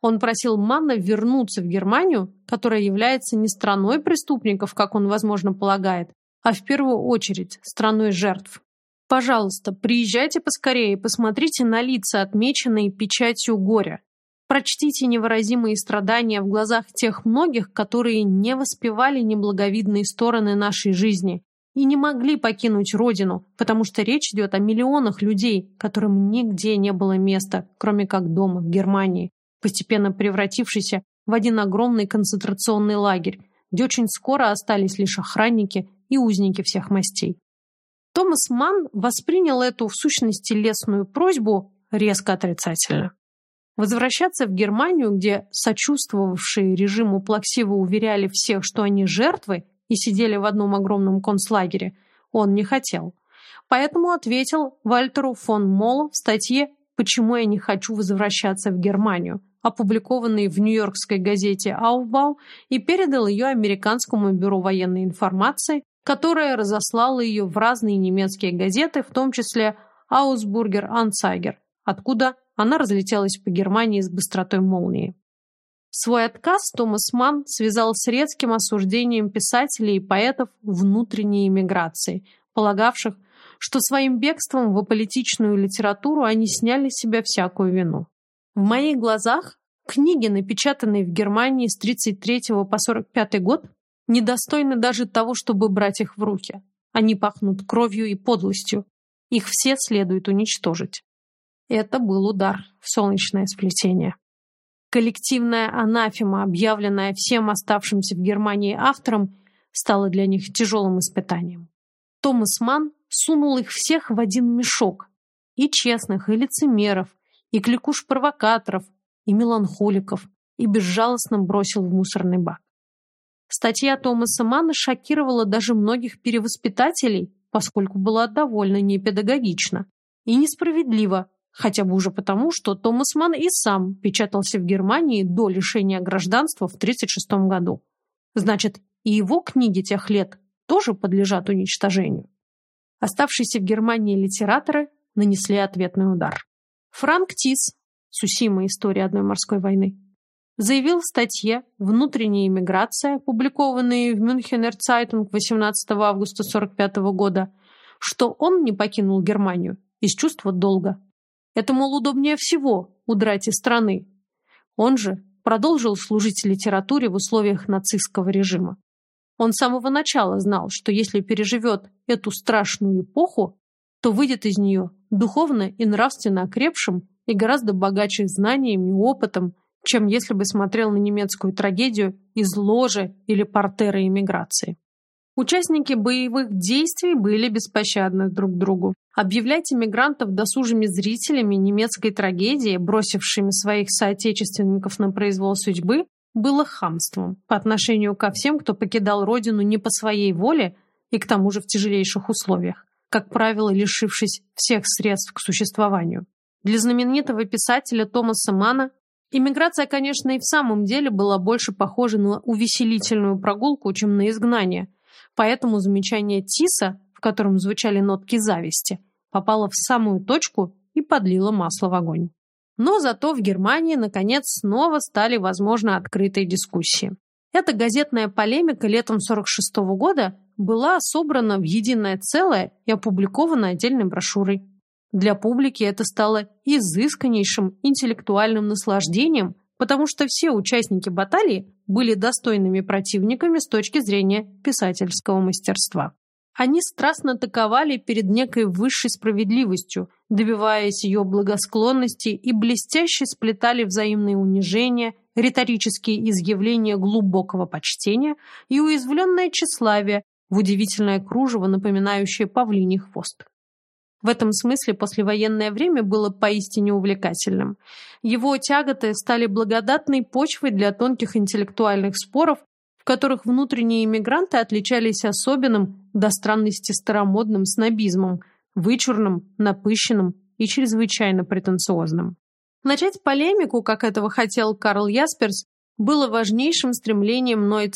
Он просил Манна вернуться в Германию, которая является не страной преступников, как он, возможно, полагает, а в первую очередь страной жертв. Пожалуйста, приезжайте поскорее и посмотрите на лица, отмеченные печатью горя. Прочтите невыразимые страдания в глазах тех многих, которые не воспевали неблаговидные стороны нашей жизни и не могли покинуть родину, потому что речь идет о миллионах людей, которым нигде не было места, кроме как дома в Германии постепенно превратившийся в один огромный концентрационный лагерь, где очень скоро остались лишь охранники и узники всех мастей. Томас Манн воспринял эту, в сущности, лесную просьбу резко отрицательно. Возвращаться в Германию, где сочувствовавшие режиму плаксиво уверяли всех, что они жертвы и сидели в одном огромном концлагере, он не хотел. Поэтому ответил Вальтеру фон Моллу в статье «Почему я не хочу возвращаться в Германию», опубликованный в нью-йоркской газете «Aufbau», и передал ее Американскому бюро военной информации, которое разослало ее в разные немецкие газеты, в том числе «Аусбургер Анцайгер», откуда она разлетелась по Германии с быстротой молнии. Свой отказ Томас Манн связал с резким осуждением писателей и поэтов внутренней эмиграции, полагавших, что своим бегством в аполитичную литературу они сняли с себя всякую вину. В моих глазах книги, напечатанные в Германии с 33 по 45 год, недостойны даже того, чтобы брать их в руки. Они пахнут кровью и подлостью. Их все следует уничтожить. Это был удар в солнечное сплетение. Коллективная анафема, объявленная всем оставшимся в Германии автором, стала для них тяжелым испытанием. Томас Манн сунул их всех в один мешок. И честных, и лицемеров, и кликуш-провокаторов, и меланхоликов, и безжалостно бросил в мусорный бак. Статья Томаса Манна шокировала даже многих перевоспитателей, поскольку была довольно непедагогична и несправедлива, хотя бы уже потому, что Томас Манн и сам печатался в Германии до лишения гражданства в 1936 году. Значит, и его книги тех лет тоже подлежат уничтожению. Оставшиеся в Германии литераторы нанесли ответный удар. Франк Тис, Цусима «История одной морской войны», заявил в статье «Внутренняя иммиграция», опубликованной в Мюнхенер Цайтунг 18 августа 1945 года, что он не покинул Германию из чувства долга. Это, мол, удобнее всего удрать из страны. Он же продолжил служить литературе в условиях нацистского режима. Он с самого начала знал, что если переживет эту страшную эпоху, то выйдет из нее духовно и нравственно окрепшим и гораздо богаче знаниями и опытом, чем если бы смотрел на немецкую трагедию из ложи или портера иммиграции. Участники боевых действий были беспощадны друг другу. Объявлять иммигрантов досужими зрителями немецкой трагедии, бросившими своих соотечественников на произвол судьбы, было хамством по отношению ко всем, кто покидал родину не по своей воле и к тому же в тяжелейших условиях как правило, лишившись всех средств к существованию. Для знаменитого писателя Томаса Мана иммиграция, конечно, и в самом деле была больше похожа на увеселительную прогулку, чем на изгнание. Поэтому замечание Тиса, в котором звучали нотки зависти, попало в самую точку и подлило масло в огонь. Но зато в Германии, наконец, снова стали возможны открытые дискуссии. Эта газетная полемика летом 1946 года была собрана в единое целое и опубликована отдельной брошюрой. Для публики это стало изысканнейшим интеллектуальным наслаждением, потому что все участники баталии были достойными противниками с точки зрения писательского мастерства. Они страстно атаковали перед некой высшей справедливостью, добиваясь ее благосклонности и блестяще сплетали взаимные унижения, риторические изъявления глубокого почтения и уязвленное тщеславие, в удивительное кружево, напоминающее павлиний хвост. В этом смысле послевоенное время было поистине увлекательным. Его тяготы стали благодатной почвой для тонких интеллектуальных споров, в которых внутренние иммигранты отличались особенным, до странности старомодным снобизмом, вычурным, напыщенным и чрезвычайно претенциозным. Начать полемику, как этого хотел Карл Ясперс, было важнейшим стремлением Ной.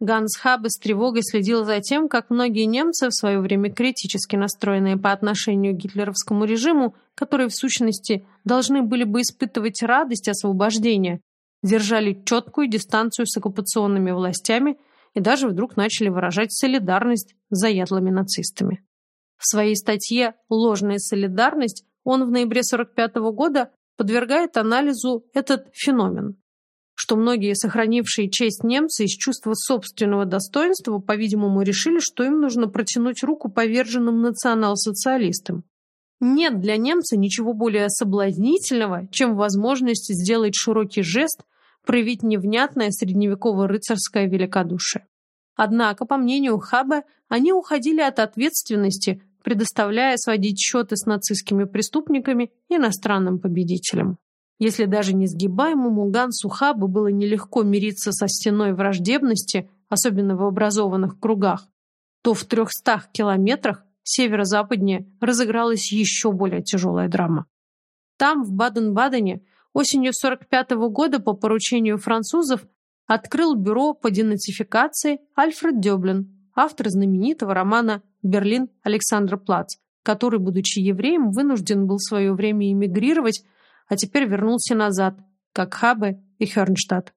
Ганс Хабе с тревогой следил за тем, как многие немцы, в свое время критически настроенные по отношению к гитлеровскому режиму, которые в сущности должны были бы испытывать радость освобождения, держали четкую дистанцию с оккупационными властями и даже вдруг начали выражать солидарность с заядлыми нацистами. В своей статье «Ложная солидарность» он в ноябре 1945 года подвергает анализу этот феномен что многие сохранившие честь немцы из чувства собственного достоинства, по-видимому, решили, что им нужно протянуть руку поверженным национал-социалистам. Нет для немца ничего более соблазнительного, чем возможность сделать широкий жест, проявить невнятное средневеково-рыцарское великодушие. Однако, по мнению Хабе, они уходили от ответственности, предоставляя сводить счеты с нацистскими преступниками иностранным победителям. Если даже несгибаемому Гансу Хабу было нелегко мириться со стеной враждебности, особенно в образованных кругах, то в трехстах километрах северо-западнее разыгралась еще более тяжелая драма. Там, в Баден-Бадене, осенью 45 -го года по поручению французов открыл бюро по денацификации Альфред Дёблин, автор знаменитого романа «Берлин Александр Плац», который, будучи евреем, вынужден был в свое время эмигрировать а теперь вернулся назад, как Хабе и Хернштадт.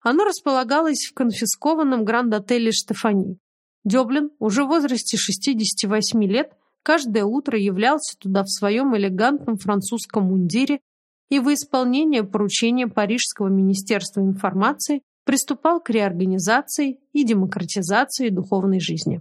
Оно располагалось в конфискованном гранд-отеле «Штефани». Дёблин, уже в возрасте 68 лет, каждое утро являлся туда в своем элегантном французском мундире и во исполнение поручения Парижского министерства информации приступал к реорганизации и демократизации духовной жизни.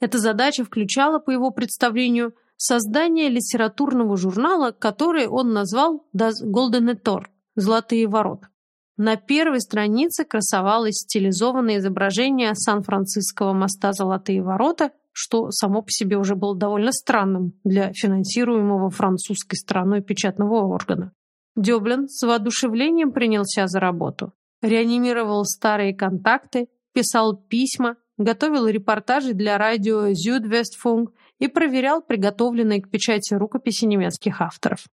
Эта задача включала, по его представлению, создание литературного журнала, который он назвал «Das Goldene Tor» – «Золотые ворота». На первой странице красовалось стилизованное изображение Сан-Франциского моста «Золотые ворота», что само по себе уже было довольно странным для финансируемого французской стороной печатного органа. Дёблин с воодушевлением принялся за работу. Реанимировал старые контакты, писал письма, готовил репортажи для радио «Зюдвестфунг» и проверял приготовленные к печати рукописи немецких авторов.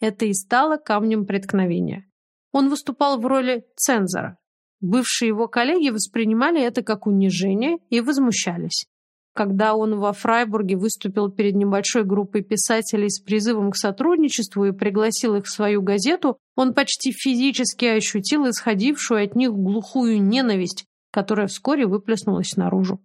Это и стало камнем преткновения. Он выступал в роли цензора. Бывшие его коллеги воспринимали это как унижение и возмущались. Когда он во Фрайбурге выступил перед небольшой группой писателей с призывом к сотрудничеству и пригласил их в свою газету, он почти физически ощутил исходившую от них глухую ненависть, которая вскоре выплеснулась наружу.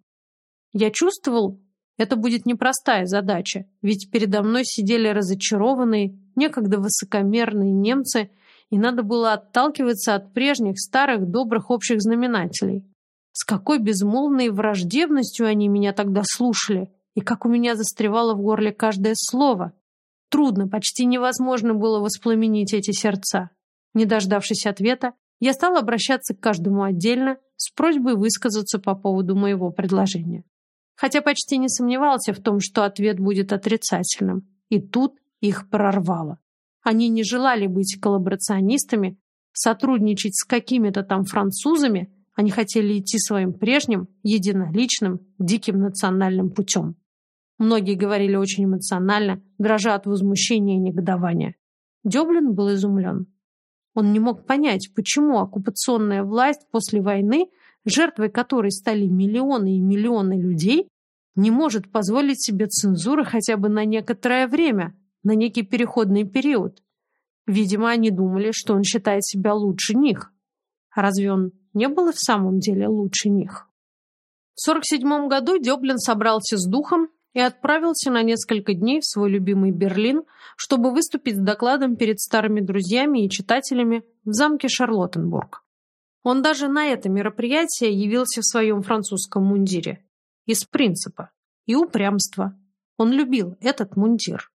Я чувствовал, это будет непростая задача, ведь передо мной сидели разочарованные, некогда высокомерные немцы, и надо было отталкиваться от прежних старых добрых общих знаменателей. С какой безмолвной враждебностью они меня тогда слушали, и как у меня застревало в горле каждое слово. Трудно, почти невозможно было воспламенить эти сердца. Не дождавшись ответа, я стал обращаться к каждому отдельно с просьбой высказаться по поводу моего предложения хотя почти не сомневался в том, что ответ будет отрицательным. И тут их прорвало. Они не желали быть коллаборационистами, сотрудничать с какими-то там французами, они хотели идти своим прежним, единоличным, диким национальным путем. Многие говорили очень эмоционально, дрожа от возмущения и негодования. Дёблин был изумлен. Он не мог понять, почему оккупационная власть после войны жертвой которой стали миллионы и миллионы людей, не может позволить себе цензуры хотя бы на некоторое время, на некий переходный период. Видимо, они думали, что он считает себя лучше них. Разве он не был в самом деле лучше них? В 1947 году Дёблин собрался с духом и отправился на несколько дней в свой любимый Берлин, чтобы выступить с докладом перед старыми друзьями и читателями в замке Шарлоттенбург. Он даже на это мероприятие явился в своем французском мундире. Из принципа и упрямства. Он любил этот мундир.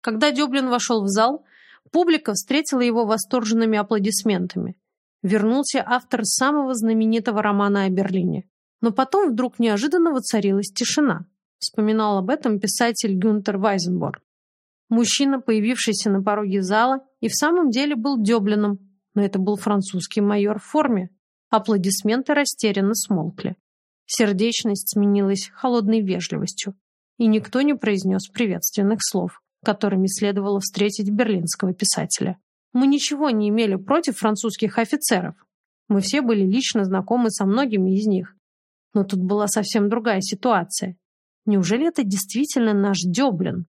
Когда Дёблин вошел в зал, публика встретила его восторженными аплодисментами. Вернулся автор самого знаменитого романа о Берлине. Но потом вдруг неожиданно воцарилась тишина. Вспоминал об этом писатель Гюнтер Вайзенборг. Мужчина, появившийся на пороге зала, и в самом деле был Дёблином, но это был французский майор в форме. Аплодисменты растерянно смолкли. Сердечность сменилась холодной вежливостью, и никто не произнес приветственных слов, которыми следовало встретить берлинского писателя. Мы ничего не имели против французских офицеров. Мы все были лично знакомы со многими из них. Но тут была совсем другая ситуация. Неужели это действительно наш Дёблин?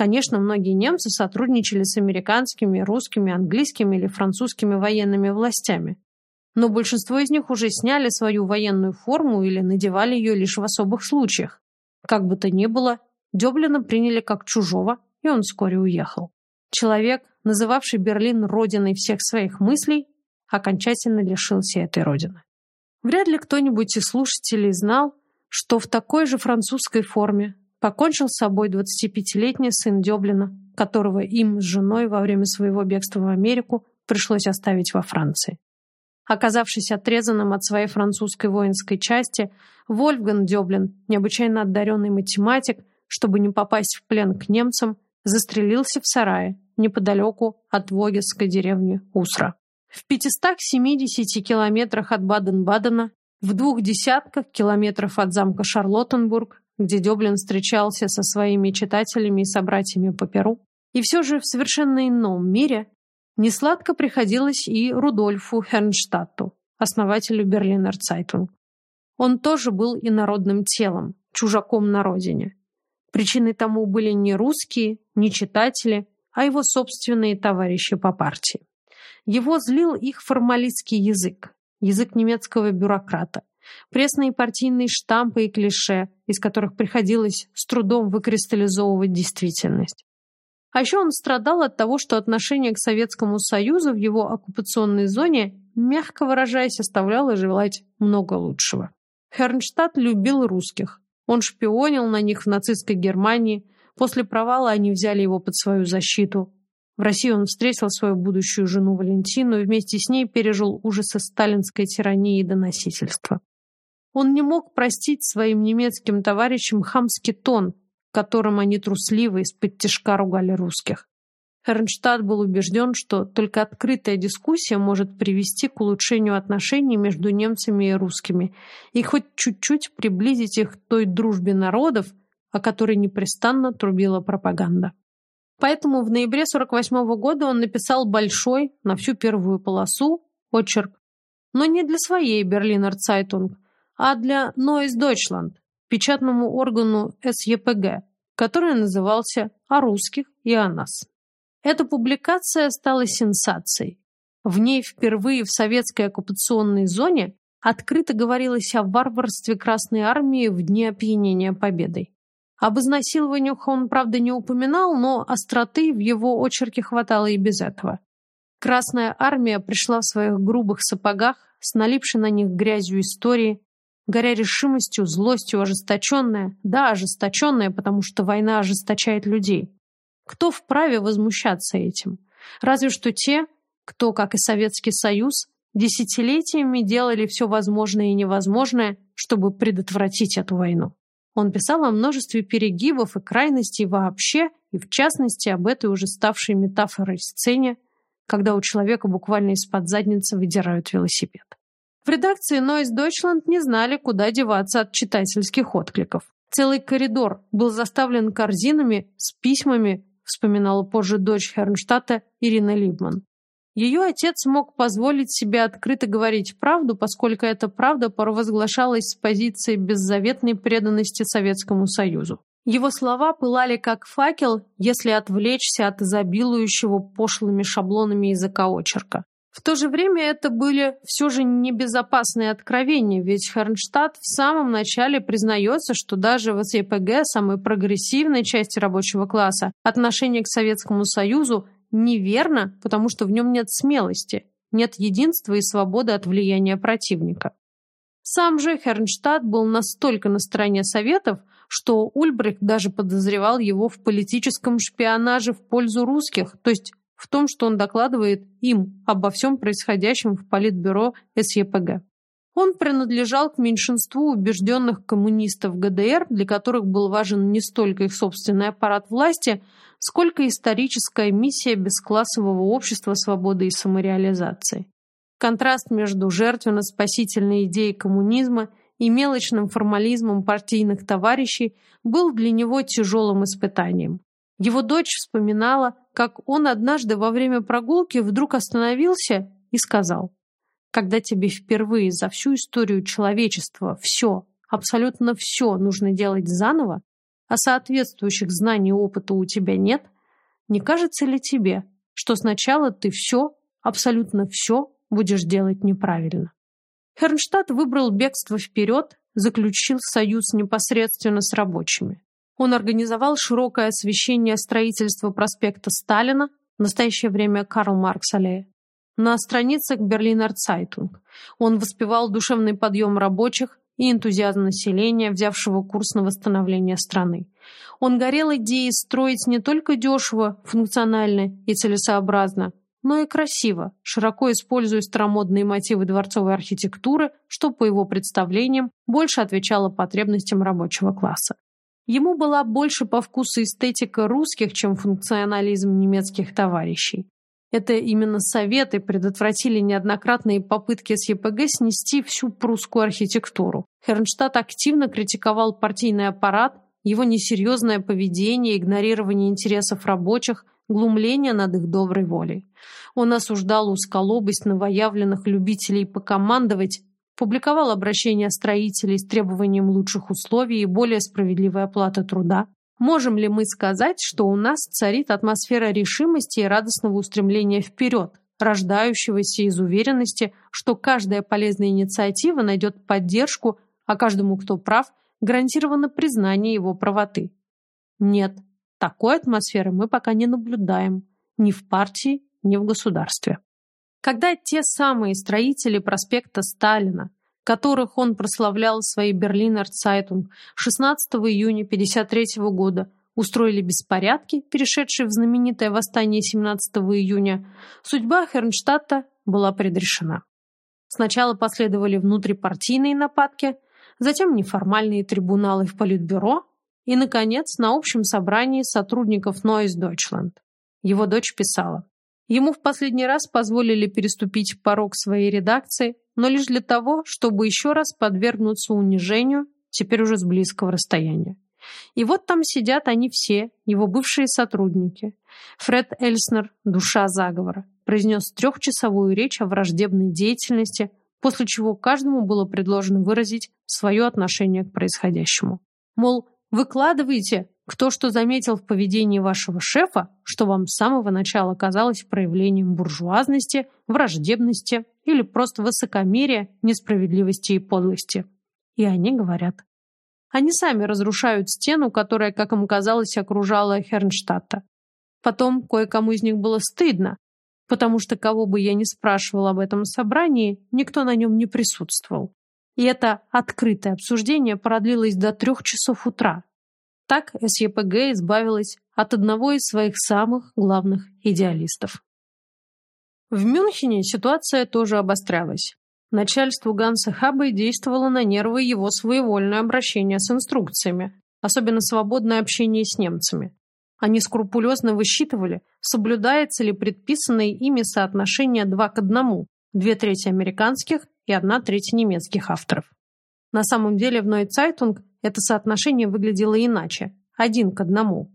Конечно, многие немцы сотрудничали с американскими, русскими, английскими или французскими военными властями. Но большинство из них уже сняли свою военную форму или надевали ее лишь в особых случаях. Как бы то ни было, Дёблина приняли как чужого, и он вскоре уехал. Человек, называвший Берлин родиной всех своих мыслей, окончательно лишился этой родины. Вряд ли кто-нибудь из слушателей знал, что в такой же французской форме покончил с собой 25-летний сын Дёблина, которого им с женой во время своего бегства в Америку пришлось оставить во Франции. Оказавшись отрезанным от своей французской воинской части, Вольфган Дёблин, необычайно одаренный математик, чтобы не попасть в плен к немцам, застрелился в сарае неподалеку от Вогесской деревни Усра. В 570 километрах от Баден-Бадена, в двух десятках километров от замка Шарлоттенбург, где Дёблин встречался со своими читателями и собратьями по перу, и все же в совершенно ином мире, несладко приходилось и Рудольфу Хернштадту, основателю Берлинер Цайтунг. Он тоже был инородным телом, чужаком на родине. Причиной тому были не русские, не читатели, а его собственные товарищи по партии. Его злил их формалистский язык, язык немецкого бюрократа, пресные партийные штампы и клише, из которых приходилось с трудом выкристаллизовывать действительность. А еще он страдал от того, что отношение к Советскому Союзу в его оккупационной зоне, мягко выражаясь, оставляло желать много лучшего. Хернштадт любил русских. Он шпионил на них в нацистской Германии. После провала они взяли его под свою защиту. В России он встретил свою будущую жену Валентину и вместе с ней пережил ужасы сталинской тирании и доносительства. Он не мог простить своим немецким товарищам хамский тон, которым они трусливо из-под тяжка ругали русских. Хернштадт был убежден, что только открытая дискуссия может привести к улучшению отношений между немцами и русскими и хоть чуть-чуть приблизить их к той дружбе народов, о которой непрестанно трубила пропаганда. Поэтому в ноябре 1948 года он написал большой, на всю первую полосу, очерк, но не для своей Берлинер Цайтунг, а для Neues Deutschland, печатному органу СЕПГ, который назывался «О русских и о нас». Эта публикация стала сенсацией. В ней впервые в советской оккупационной зоне открыто говорилось о варварстве Красной Армии в дни опьянения победой. Об изнасилованиях он, правда, не упоминал, но остроты в его очерке хватало и без этого. Красная армия пришла в своих грубых сапогах, с налипшей на них грязью истории, горя решимостью, злостью, ожесточенная, да, ожесточенная, потому что война ожесточает людей. Кто вправе возмущаться этим? Разве что те, кто, как и Советский Союз, десятилетиями делали все возможное и невозможное, чтобы предотвратить эту войну. Он писал о множестве перегибов и крайностей вообще, и в частности об этой уже ставшей метафорой сцене, когда у человека буквально из-под задницы выдирают велосипед. В редакции Noise Deutschland не знали, куда деваться от читательских откликов. Целый коридор был заставлен корзинами с письмами, вспоминала позже дочь Хернштадта Ирина Либман. Ее отец мог позволить себе открыто говорить правду, поскольку эта правда провозглашалась с позиции беззаветной преданности Советскому Союзу. Его слова пылали как факел, если отвлечься от изобилующего пошлыми шаблонами языка очерка. В то же время это были все же небезопасные откровения, ведь Хернштадт в самом начале признается, что даже в СЕПГ, самой прогрессивной части рабочего класса, отношение к Советскому Союзу неверно, потому что в нем нет смелости, нет единства и свободы от влияния противника. Сам же Хернштадт был настолько на стороне Советов, что Ульбрихт даже подозревал его в политическом шпионаже в пользу русских, то есть в том, что он докладывает им обо всем происходящем в политбюро СЕПГ. Он принадлежал к меньшинству убежденных коммунистов ГДР, для которых был важен не столько их собственный аппарат власти, сколько историческая миссия бесклассового общества свободы и самореализации. Контраст между жертвенно-спасительной идеей коммунизма и мелочным формализмом партийных товарищей был для него тяжелым испытанием. Его дочь вспоминала, как он однажды во время прогулки вдруг остановился и сказал Когда тебе впервые за всю историю человечества все, абсолютно все нужно делать заново, а соответствующих знаний и опыта у тебя нет, не кажется ли тебе, что сначала ты все, абсолютно все будешь делать неправильно? Хернштадт выбрал бегство вперед, заключил союз непосредственно с рабочими. Он организовал широкое освещение строительства проспекта Сталина, в настоящее время Карл Маркс аллея, на страницах Берлинер Цайтунг. Он воспевал душевный подъем рабочих и энтузиазм населения, взявшего курс на восстановление страны. Он горел идеей строить не только дешево, функционально и целесообразно, но и красиво, широко используя старомодные мотивы дворцовой архитектуры, что, по его представлениям, больше отвечало потребностям рабочего класса. Ему была больше по вкусу эстетика русских, чем функционализм немецких товарищей. Это именно советы предотвратили неоднократные попытки СЕПГ снести всю прусскую архитектуру. Хернштадт активно критиковал партийный аппарат, его несерьезное поведение, игнорирование интересов рабочих, глумление над их доброй волей. Он осуждал усколобость новоявленных любителей покомандовать, публиковал обращения строителей с требованием лучших условий и более справедливой оплаты труда. Можем ли мы сказать, что у нас царит атмосфера решимости и радостного устремления вперед, рождающегося из уверенности, что каждая полезная инициатива найдет поддержку, а каждому, кто прав, гарантировано признание его правоты? Нет, такой атмосферы мы пока не наблюдаем ни в партии, ни в государстве. Когда те самые строители проспекта Сталина, которых он прославлял в своей Берлинер Цайтунг 16 июня 1953 года, устроили беспорядки, перешедшие в знаменитое восстание 17 июня, судьба Хернштадта была предрешена. Сначала последовали внутрипартийные нападки, затем неформальные трибуналы в Политбюро и, наконец, на общем собрании сотрудников Noise Deutschland. Его дочь писала. Ему в последний раз позволили переступить порог своей редакции, но лишь для того, чтобы еще раз подвергнуться унижению, теперь уже с близкого расстояния. И вот там сидят они все, его бывшие сотрудники. Фред Эльснер, душа заговора, произнес трехчасовую речь о враждебной деятельности, после чего каждому было предложено выразить свое отношение к происходящему. Мол, выкладывайте, кто что заметил в поведении вашего шефа, что вам с самого начала казалось проявлением буржуазности, враждебности или просто высокомерия, несправедливости и подлости. И они говорят. Они сами разрушают стену, которая, как им казалось, окружала Хернштадта. Потом кое-кому из них было стыдно, потому что кого бы я ни спрашивал об этом собрании, никто на нем не присутствовал. И это открытое обсуждение продлилось до трех часов утра, так СЕПГ избавилась от одного из своих самых главных идеалистов. В Мюнхене ситуация тоже обострялась. Начальству Ганса Хаббе действовало на нервы его своевольное обращение с инструкциями, особенно свободное общение с немцами. Они скрупулезно высчитывали, соблюдается ли предписанное ими соотношение 2 к 1, две трети американских и одна треть немецких авторов. На самом деле в Zeitung это соотношение выглядело иначе – один к одному.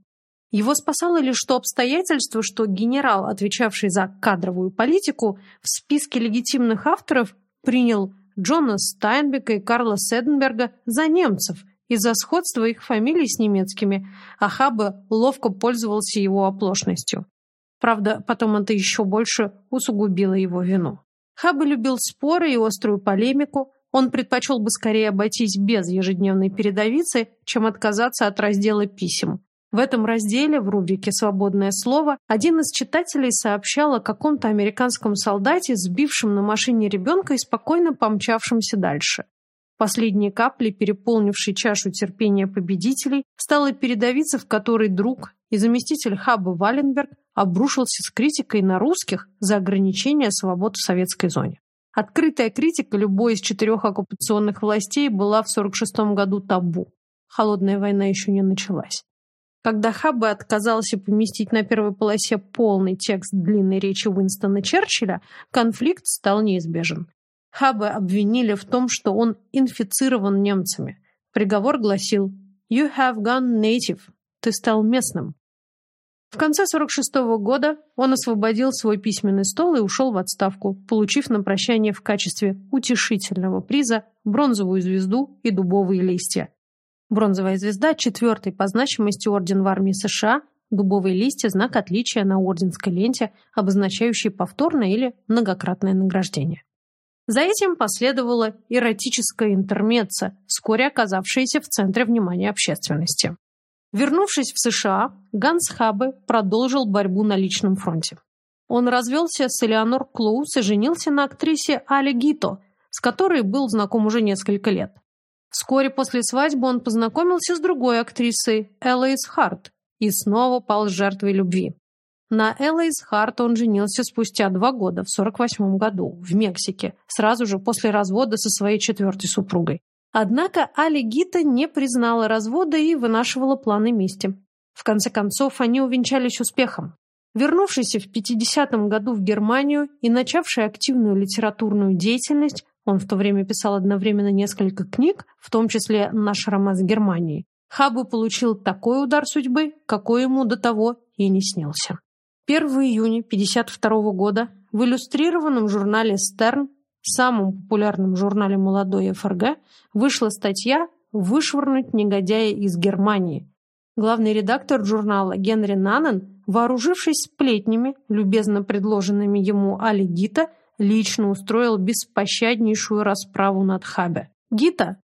Его спасало лишь то обстоятельство, что генерал, отвечавший за кадровую политику, в списке легитимных авторов принял Джона Стайнбека и Карла Седенберга за немцев из-за сходства их фамилий с немецкими, а Хабе ловко пользовался его оплошностью. Правда, потом это еще больше усугубило его вину. Хабе любил споры и острую полемику, он предпочел бы скорее обойтись без ежедневной передовицы, чем отказаться от раздела писем. В этом разделе, в рубрике «Свободное слово», один из читателей сообщал о каком-то американском солдате, сбившем на машине ребенка и спокойно помчавшемся дальше. Последней каплей, переполнившей чашу терпения победителей, стала передовица, в которой друг и заместитель Хаба Валенберг обрушился с критикой на русских за ограничение свобод в советской зоне. Открытая критика любой из четырех оккупационных властей была в 1946 году табу. Холодная война еще не началась. Когда Хаббе отказался поместить на первой полосе полный текст длинной речи Уинстона Черчилля, конфликт стал неизбежен. Хаббе обвинили в том, что он инфицирован немцами. Приговор гласил «You have gone native» – «Ты стал местным». В конце 46 -го года он освободил свой письменный стол и ушел в отставку, получив на прощание в качестве утешительного приза бронзовую звезду и дубовые листья. Бронзовая звезда – четвертый по значимости орден в армии США, дубовые листья – знак отличия на орденской ленте, обозначающий повторное или многократное награждение. За этим последовала эротическая интермеца, вскоре оказавшаяся в центре внимания общественности. Вернувшись в США, Ганс Хабе продолжил борьбу на личном фронте. Он развелся с Элеонор Клоус и женился на актрисе Али Гито, с которой был знаком уже несколько лет. Вскоре после свадьбы он познакомился с другой актрисой, Элайс Харт, и снова пал жертвой любви. На Элайс Харт он женился спустя два года, в 48 году, в Мексике, сразу же после развода со своей четвертой супругой. Однако Али Гита не признала развода и вынашивала планы мести. В конце концов, они увенчались успехом. Вернувшийся в 50-м году в Германию и начавший активную литературную деятельность, он в то время писал одновременно несколько книг, в том числе «Наш роман с Германией», Хабу получил такой удар судьбы, какой ему до того и не снился. 1 июня 1952 года в иллюстрированном журнале «Стерн» самом популярном журнале «Молодой ФРГ» вышла статья «Вышвырнуть негодяя из Германии». Главный редактор журнала Генри Наннен, вооружившись сплетнями, любезно предложенными ему Али Гита, лично устроил беспощаднейшую расправу над Хабе. Гита,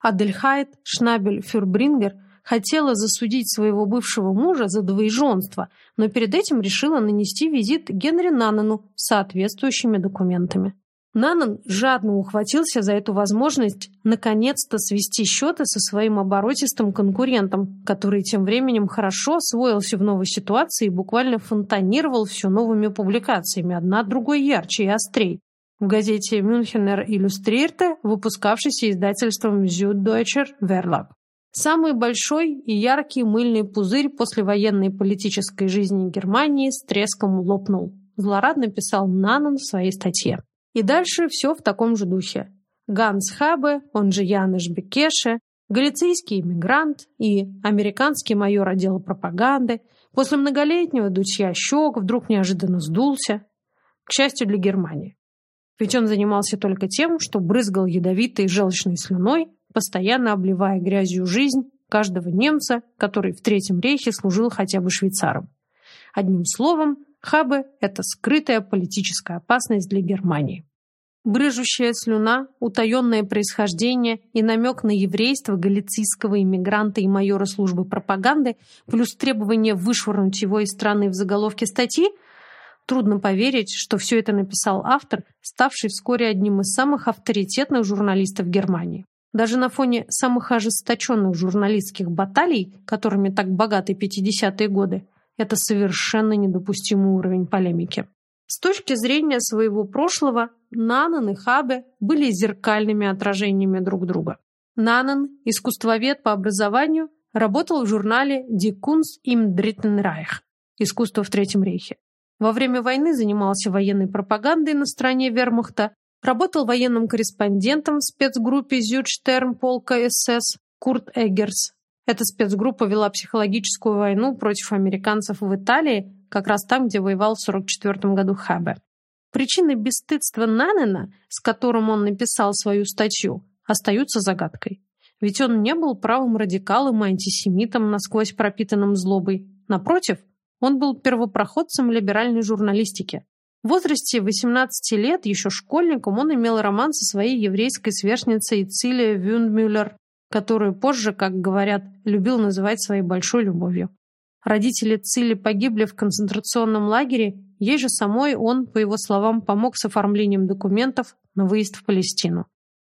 Адельхайт Шнабель Фюрбрингер, хотела засудить своего бывшего мужа за двоеженство, но перед этим решила нанести визит Генри Наннену с соответствующими документами. Нанан жадно ухватился за эту возможность наконец-то свести счеты со своим оборотистым конкурентом, который тем временем хорошо освоился в новой ситуации и буквально фонтанировал все новыми публикациями, одна другой ярче и острей. В газете «Мюнхенер Иллюстрирте», выпускавшейся издательством «Süddeutscher Verlag». Самый большой и яркий мыльный пузырь послевоенной политической жизни Германии с треском лопнул. Злорадно писал Нанан в своей статье. И дальше все в таком же духе. Ганс Хабе, он же Яныш Бекеше, галицийский иммигрант и американский майор отдела пропаганды после многолетнего дутья щек вдруг неожиданно сдулся. К счастью для Германии. Ведь он занимался только тем, что брызгал ядовитой желчной слюной, постоянно обливая грязью жизнь каждого немца, который в Третьем рейхе служил хотя бы швейцаром. Одним словом, Хабе – это скрытая политическая опасность для Германии. Брыжущая слюна, утаенное происхождение и намек на еврейство галицийского иммигранта и майора службы пропаганды, плюс требование вышвырнуть его из страны в заголовке статьи – Трудно поверить, что все это написал автор, ставший вскоре одним из самых авторитетных журналистов Германии. Даже на фоне самых ожесточенных журналистских баталий, которыми так богаты 50-е годы, это совершенно недопустимый уровень полемики. С точки зрения своего прошлого, Нанан и Хабе были зеркальными отражениями друг друга. Нанан, искусствовед по образованию, работал в журнале Die Kunst im Dritten Reich – «Искусство в Третьем рейхе». Во время войны занимался военной пропагандой на стороне вермахта, работал военным корреспондентом в спецгруппе Зюдштерн полка СС Курт Эггерс эта спецгруппа вела психологическую войну против американцев в Италии, как раз там, где воевал в 1944 году Хабе. Причины бесстыдства Нанена, с которым он написал свою статью, остаются загадкой. Ведь он не был правым радикалом и антисемитом, насквозь пропитанным злобой. Напротив, он был первопроходцем либеральной журналистики. В возрасте 18 лет, еще школьником, он имел роман со своей еврейской сверстницей Цилия Вюндмюллер, которую позже, как говорят, любил называть своей большой любовью. Родители Цилли погибли в концентрационном лагере, ей же самой он, по его словам, помог с оформлением документов на выезд в Палестину.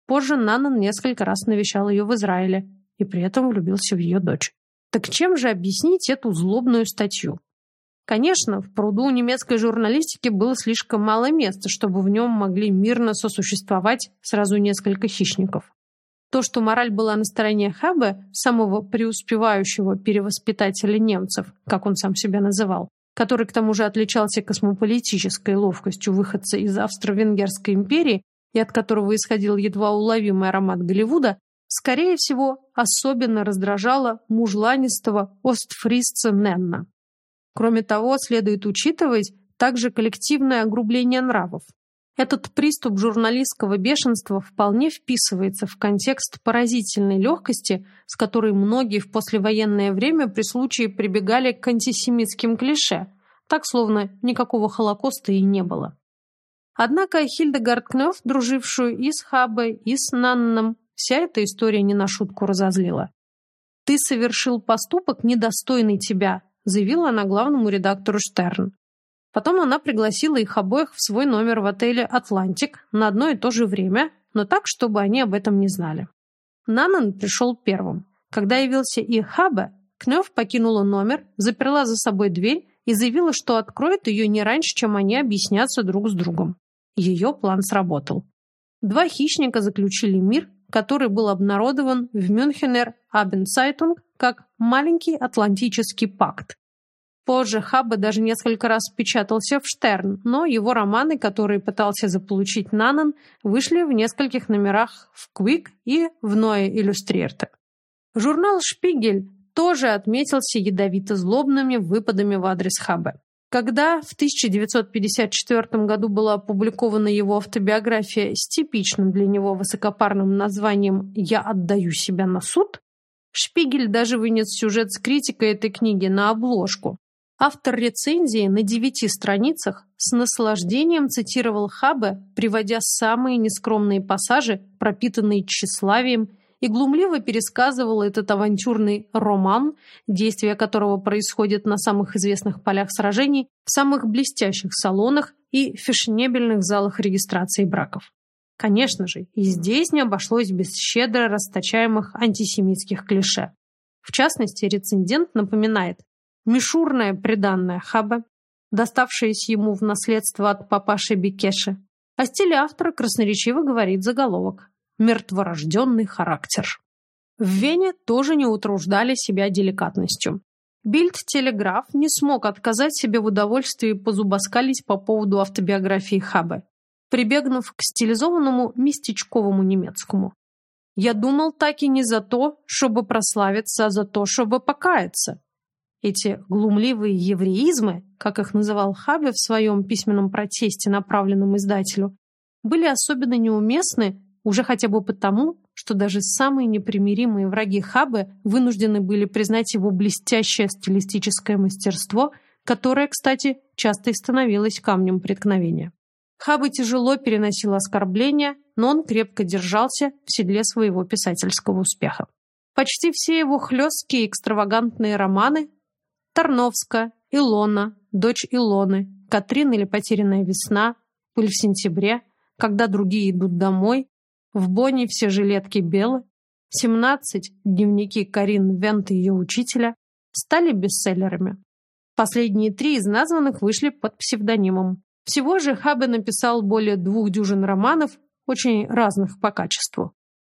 Позже Нанан несколько раз навещал ее в Израиле и при этом влюбился в ее дочь. Так чем же объяснить эту злобную статью? Конечно, в пруду немецкой журналистики было слишком мало места, чтобы в нем могли мирно сосуществовать сразу несколько хищников. То, что мораль была на стороне Хабе, самого преуспевающего перевоспитателя немцев, как он сам себя называл, который к тому же отличался космополитической ловкостью выходца из Австро-Венгерской империи и от которого исходил едва уловимый аромат Голливуда, скорее всего, особенно раздражала мужланистого остфрисца Ненна. Кроме того, следует учитывать также коллективное огрубление нравов. Этот приступ журналистского бешенства вполне вписывается в контекст поразительной легкости, с которой многие в послевоенное время при случае прибегали к антисемитским клише, так словно никакого Холокоста и не было. Однако Хильдегард Кнёв, дружившую и с Хабе, и с Нанном, вся эта история не на шутку разозлила. «Ты совершил поступок, недостойный тебя», заявила она главному редактору Штерн. Потом она пригласила их обоих в свой номер в отеле «Атлантик» на одно и то же время, но так, чтобы они об этом не знали. Наннен пришел первым. Когда явился и Хабе, Кнеф покинула номер, заперла за собой дверь и заявила, что откроет ее не раньше, чем они объяснятся друг с другом. Ее план сработал. Два хищника заключили мир, который был обнародован в Мюнхенер Абендцайтунг как «маленький Атлантический пакт», Позже Хаббе даже несколько раз печатался в Штерн, но его романы, которые пытался заполучить Нанан, вышли в нескольких номерах в Квик и в Ное Иллюстрирте. Журнал «Шпигель» тоже отметился ядовито-злобными выпадами в адрес Хаббе. Когда в 1954 году была опубликована его автобиография с типичным для него высокопарным названием «Я отдаю себя на суд», Шпигель даже вынес сюжет с критикой этой книги на обложку. Автор рецензии на девяти страницах с наслаждением цитировал Хабе, приводя самые нескромные пассажи, пропитанные тщеславием, и глумливо пересказывал этот авантюрный роман, действие которого происходит на самых известных полях сражений, в самых блестящих салонах и фешенебельных залах регистрации браков. Конечно же, и здесь не обошлось без щедро расточаемых антисемитских клише. В частности, рецензент напоминает, мишурное приданное Хаба, доставшееся ему в наследство от папаши Бекеши. О стиле автора красноречиво говорит заголовок «Мертворожденный характер». В Вене тоже не утруждали себя деликатностью. Бильд-телеграф не смог отказать себе в удовольствии позубоскалить по поводу автобиографии Хабе, прибегнув к стилизованному местечковому немецкому. «Я думал так и не за то, чтобы прославиться, а за то, чтобы покаяться. Эти глумливые евреизмы, как их называл Хабе в своем письменном протесте, направленном издателю, были особенно неуместны уже хотя бы потому, что даже самые непримиримые враги Хабе вынуждены были признать его блестящее стилистическое мастерство, которое, кстати, часто и становилось камнем преткновения. Хабе тяжело переносил оскорбления, но он крепко держался в седле своего писательского успеха. Почти все его хлесткие экстравагантные романы Тарновска, Илона, дочь Илоны, Катрин или потерянная весна, пыль в сентябре, когда другие идут домой, в Бонне все жилетки белы, 17 дневники Карин Вент и ее учителя стали бестселлерами. Последние три из названных вышли под псевдонимом. Всего же Хабе написал более двух дюжин романов, очень разных по качеству.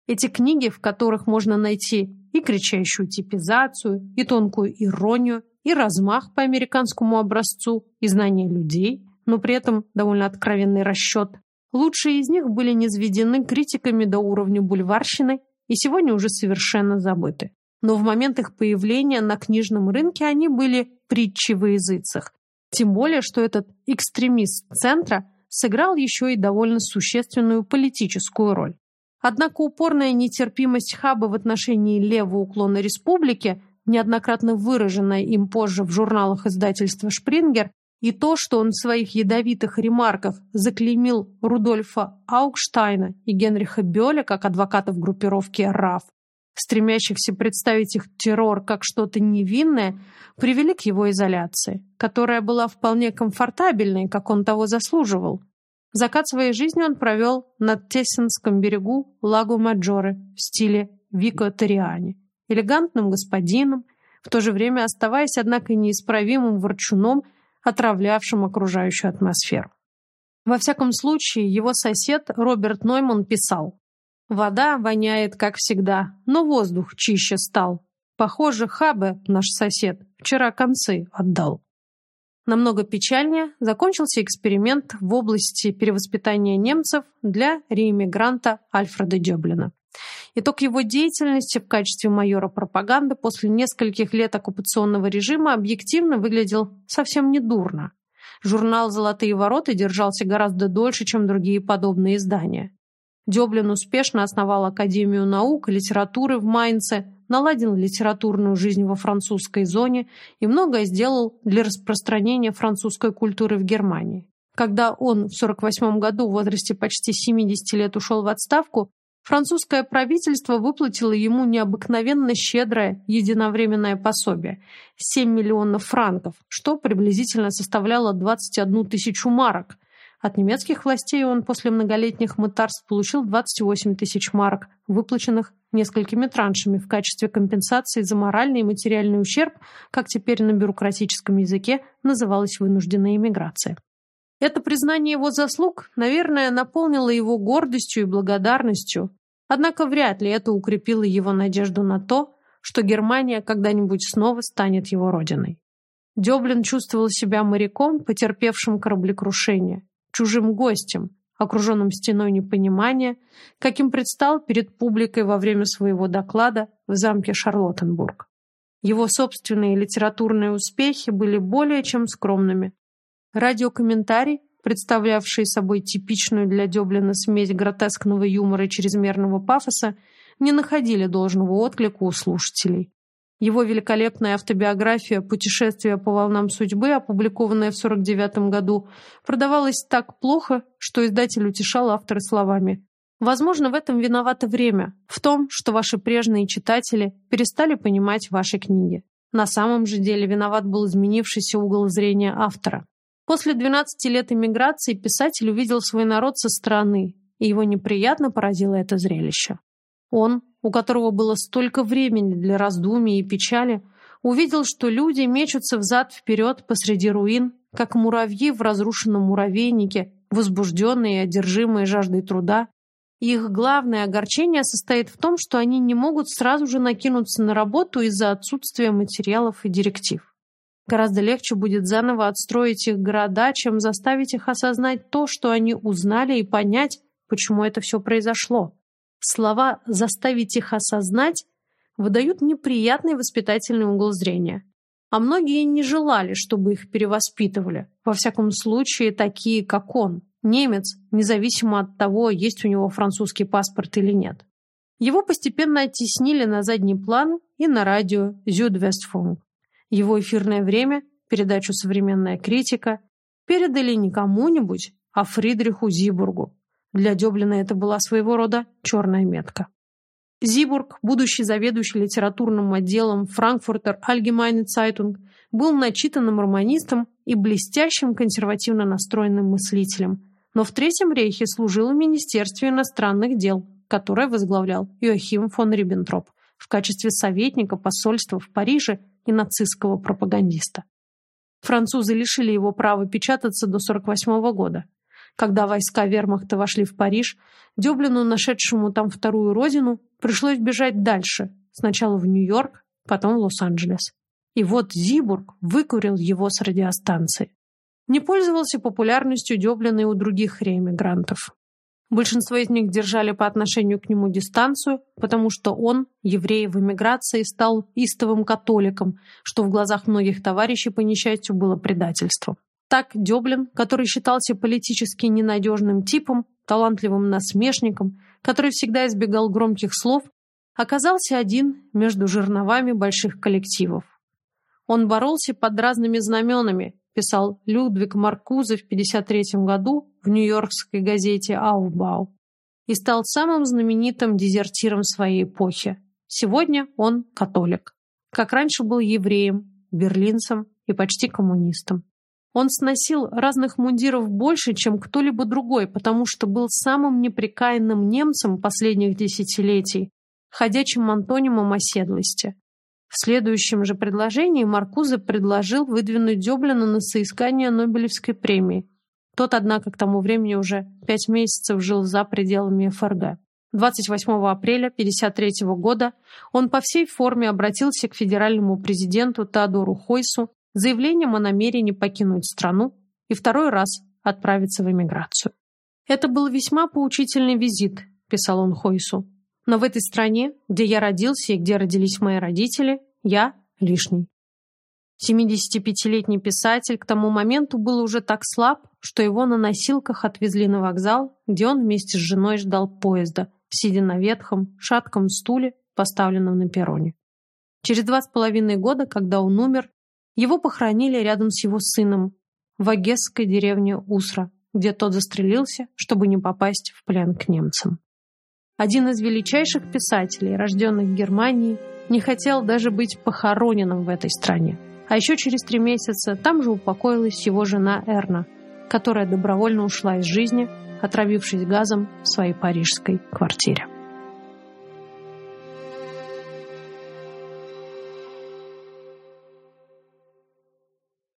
Эти книги, в которых можно найти и кричащую типизацию, и тонкую иронию, и размах по американскому образцу, и знание людей, но при этом довольно откровенный расчет. Лучшие из них были низведены критиками до уровня бульварщины и сегодня уже совершенно забыты. Но в момент их появления на книжном рынке они были притчи во языцах. Тем более, что этот экстремист центра сыграл еще и довольно существенную политическую роль. Однако упорная нетерпимость Хаба в отношении левого уклона республики неоднократно выраженное им позже в журналах издательства «Шпрингер», и то, что он в своих ядовитых ремарках заклеймил Рудольфа Аукштайна и Генриха Бёля как адвокатов группировки РАФ, стремящихся представить их террор как что-то невинное, привели к его изоляции, которая была вполне комфортабельной, как он того заслуживал. Закат своей жизни он провел на Тессенском берегу Лагу Маджоре в стиле Вико Ториани элегантным господином, в то же время оставаясь, однако, неисправимым ворчуном, отравлявшим окружающую атмосферу. Во всяком случае, его сосед Роберт Нойман писал «Вода воняет, как всегда, но воздух чище стал. Похоже, Хабе, наш сосед, вчера концы отдал». Намного печальнее закончился эксперимент в области перевоспитания немцев для реиммигранта Альфреда Дёблина. Итог его деятельности в качестве майора пропаганды после нескольких лет оккупационного режима объективно выглядел совсем недурно. Журнал «Золотые ворота» держался гораздо дольше, чем другие подобные издания. Дёблин успешно основал Академию наук и литературы в Майнце, наладил литературную жизнь во французской зоне и многое сделал для распространения французской культуры в Германии. Когда он в 48 году в возрасте почти 70 лет ушел в отставку, французское правительство выплатило ему необыкновенно щедрое единовременное пособие – 7 миллионов франков, что приблизительно составляло 21 тысячу марок, от немецких властей он после многолетних мытарств получил 28 тысяч марок, выплаченных несколькими траншами в качестве компенсации за моральный и материальный ущерб, как теперь на бюрократическом языке называлась вынужденная эмиграция. Это признание его заслуг, наверное, наполнило его гордостью и благодарностью, однако вряд ли это укрепило его надежду на то, что Германия когда-нибудь снова станет его родиной. Дёблин чувствовал себя моряком, потерпевшим кораблекрушение, чужим гостем, окруженным стеной непонимания, каким предстал перед публикой во время своего доклада в замке Шарлоттенбург. Его собственные литературные успехи были более чем скромными. Радиокомментарий, представлявший собой типичную для Дёблина смесь гротескного юмора и чрезмерного пафоса, не находили должного отклика у слушателей. Его великолепная автобиография «Путешествие по волнам судьбы», опубликованная в 1949 году, продавалась так плохо, что издатель утешал автора словами «Возможно, в этом виновато время, в том, что ваши прежние читатели перестали понимать ваши книги. На самом же деле виноват был изменившийся угол зрения автора. После 12 лет эмиграции писатель увидел свой народ со стороны, и его неприятно поразило это зрелище. Он, у которого было столько времени для раздумий и печали, увидел, что люди мечутся взад-вперед посреди руин, как муравьи в разрушенном муравейнике, возбужденные и одержимые жаждой труда. И их главное огорчение состоит в том, что они не могут сразу же накинуться на работу из-за отсутствия материалов и директив. Гораздо легче будет заново отстроить их города, чем заставить их осознать то, что они узнали, и понять, почему это все произошло. Слова «заставить их осознать» выдают неприятный воспитательный угол зрения. А многие не желали, чтобы их перевоспитывали. Во всяком случае, такие, как он, немец, независимо от того, есть у него французский паспорт или нет. Его постепенно оттеснили на задний план и на радио Зюдвестфунг. Его эфирное время, передачу «Современная критика» передали не кому-нибудь, а Фридриху Зибургу, для Дёблина это была своего рода черная метка. Зибург, будущий заведующий литературным отделом Frankfurter Allgemeine Zeitung, был начитанным романистом и блестящим консервативно настроенным мыслителем, но в Третьем рейхе служил в Министерстве иностранных дел, которое возглавлял Йохим фон Риббентроп в качестве советника посольства в Париже и нацистского пропагандиста. Французы лишили его права печататься до 1948 года. Когда войска вермахта вошли в Париж, Дёблину, нашедшему там вторую родину, пришлось бежать дальше, сначала в Нью-Йорк, потом в Лос-Анджелес. И вот Зибург выкурил его с радиостанции. Не пользовался популярностью Дёблина и у других реэмигрантов. Большинство из них держали по отношению к нему дистанцию, потому что он, еврей в эмиграции, стал истовым католиком, что в глазах многих товарищей, по несчастью, было предательством. Так Дёблин, который считался политически ненадежным типом, талантливым насмешником, который всегда избегал громких слов, оказался один между жерновами больших коллективов. Он боролся под разными знаменами, писал Людвиг Маркузе в 1953 году в нью-йоркской газете «Ауфбау» и стал самым знаменитым дезертиром своей эпохи. Сегодня он католик. Как раньше был евреем, берлинцем и почти коммунистом. Он сносил разных мундиров больше, чем кто-либо другой, потому что был самым непрекаянным немцем последних десятилетий, ходячим антонимом оседлости. В следующем же предложении Маркузе предложил выдвинуть Дёблина на соискание Нобелевской премии. Тот, однако, к тому времени уже пять месяцев жил за пределами ФРГ. 28 апреля 1953 года он по всей форме обратился к федеральному президенту Теодору Хойсу заявлением о намерении покинуть страну и второй раз отправиться в эмиграцию. «Это был весьма поучительный визит», – писал он Хойсу. Но в этой стране, где я родился и где родились мои родители, я лишний. 75-летний писатель к тому моменту был уже так слаб, что его на носилках отвезли на вокзал, где он вместе с женой ждал поезда, сидя на ветхом, шатком стуле, поставленном на перроне. Через два с половиной года, когда он умер, его похоронили рядом с его сыном в Агесской деревне Усра, где тот застрелился, чтобы не попасть в плен к немцам. Один из величайших писателей, рожденных в Германии, не хотел даже быть похороненным в этой стране. А еще через три месяца там же упокоилась его жена Эрна, которая добровольно ушла из жизни, отравившись газом в своей парижской квартире.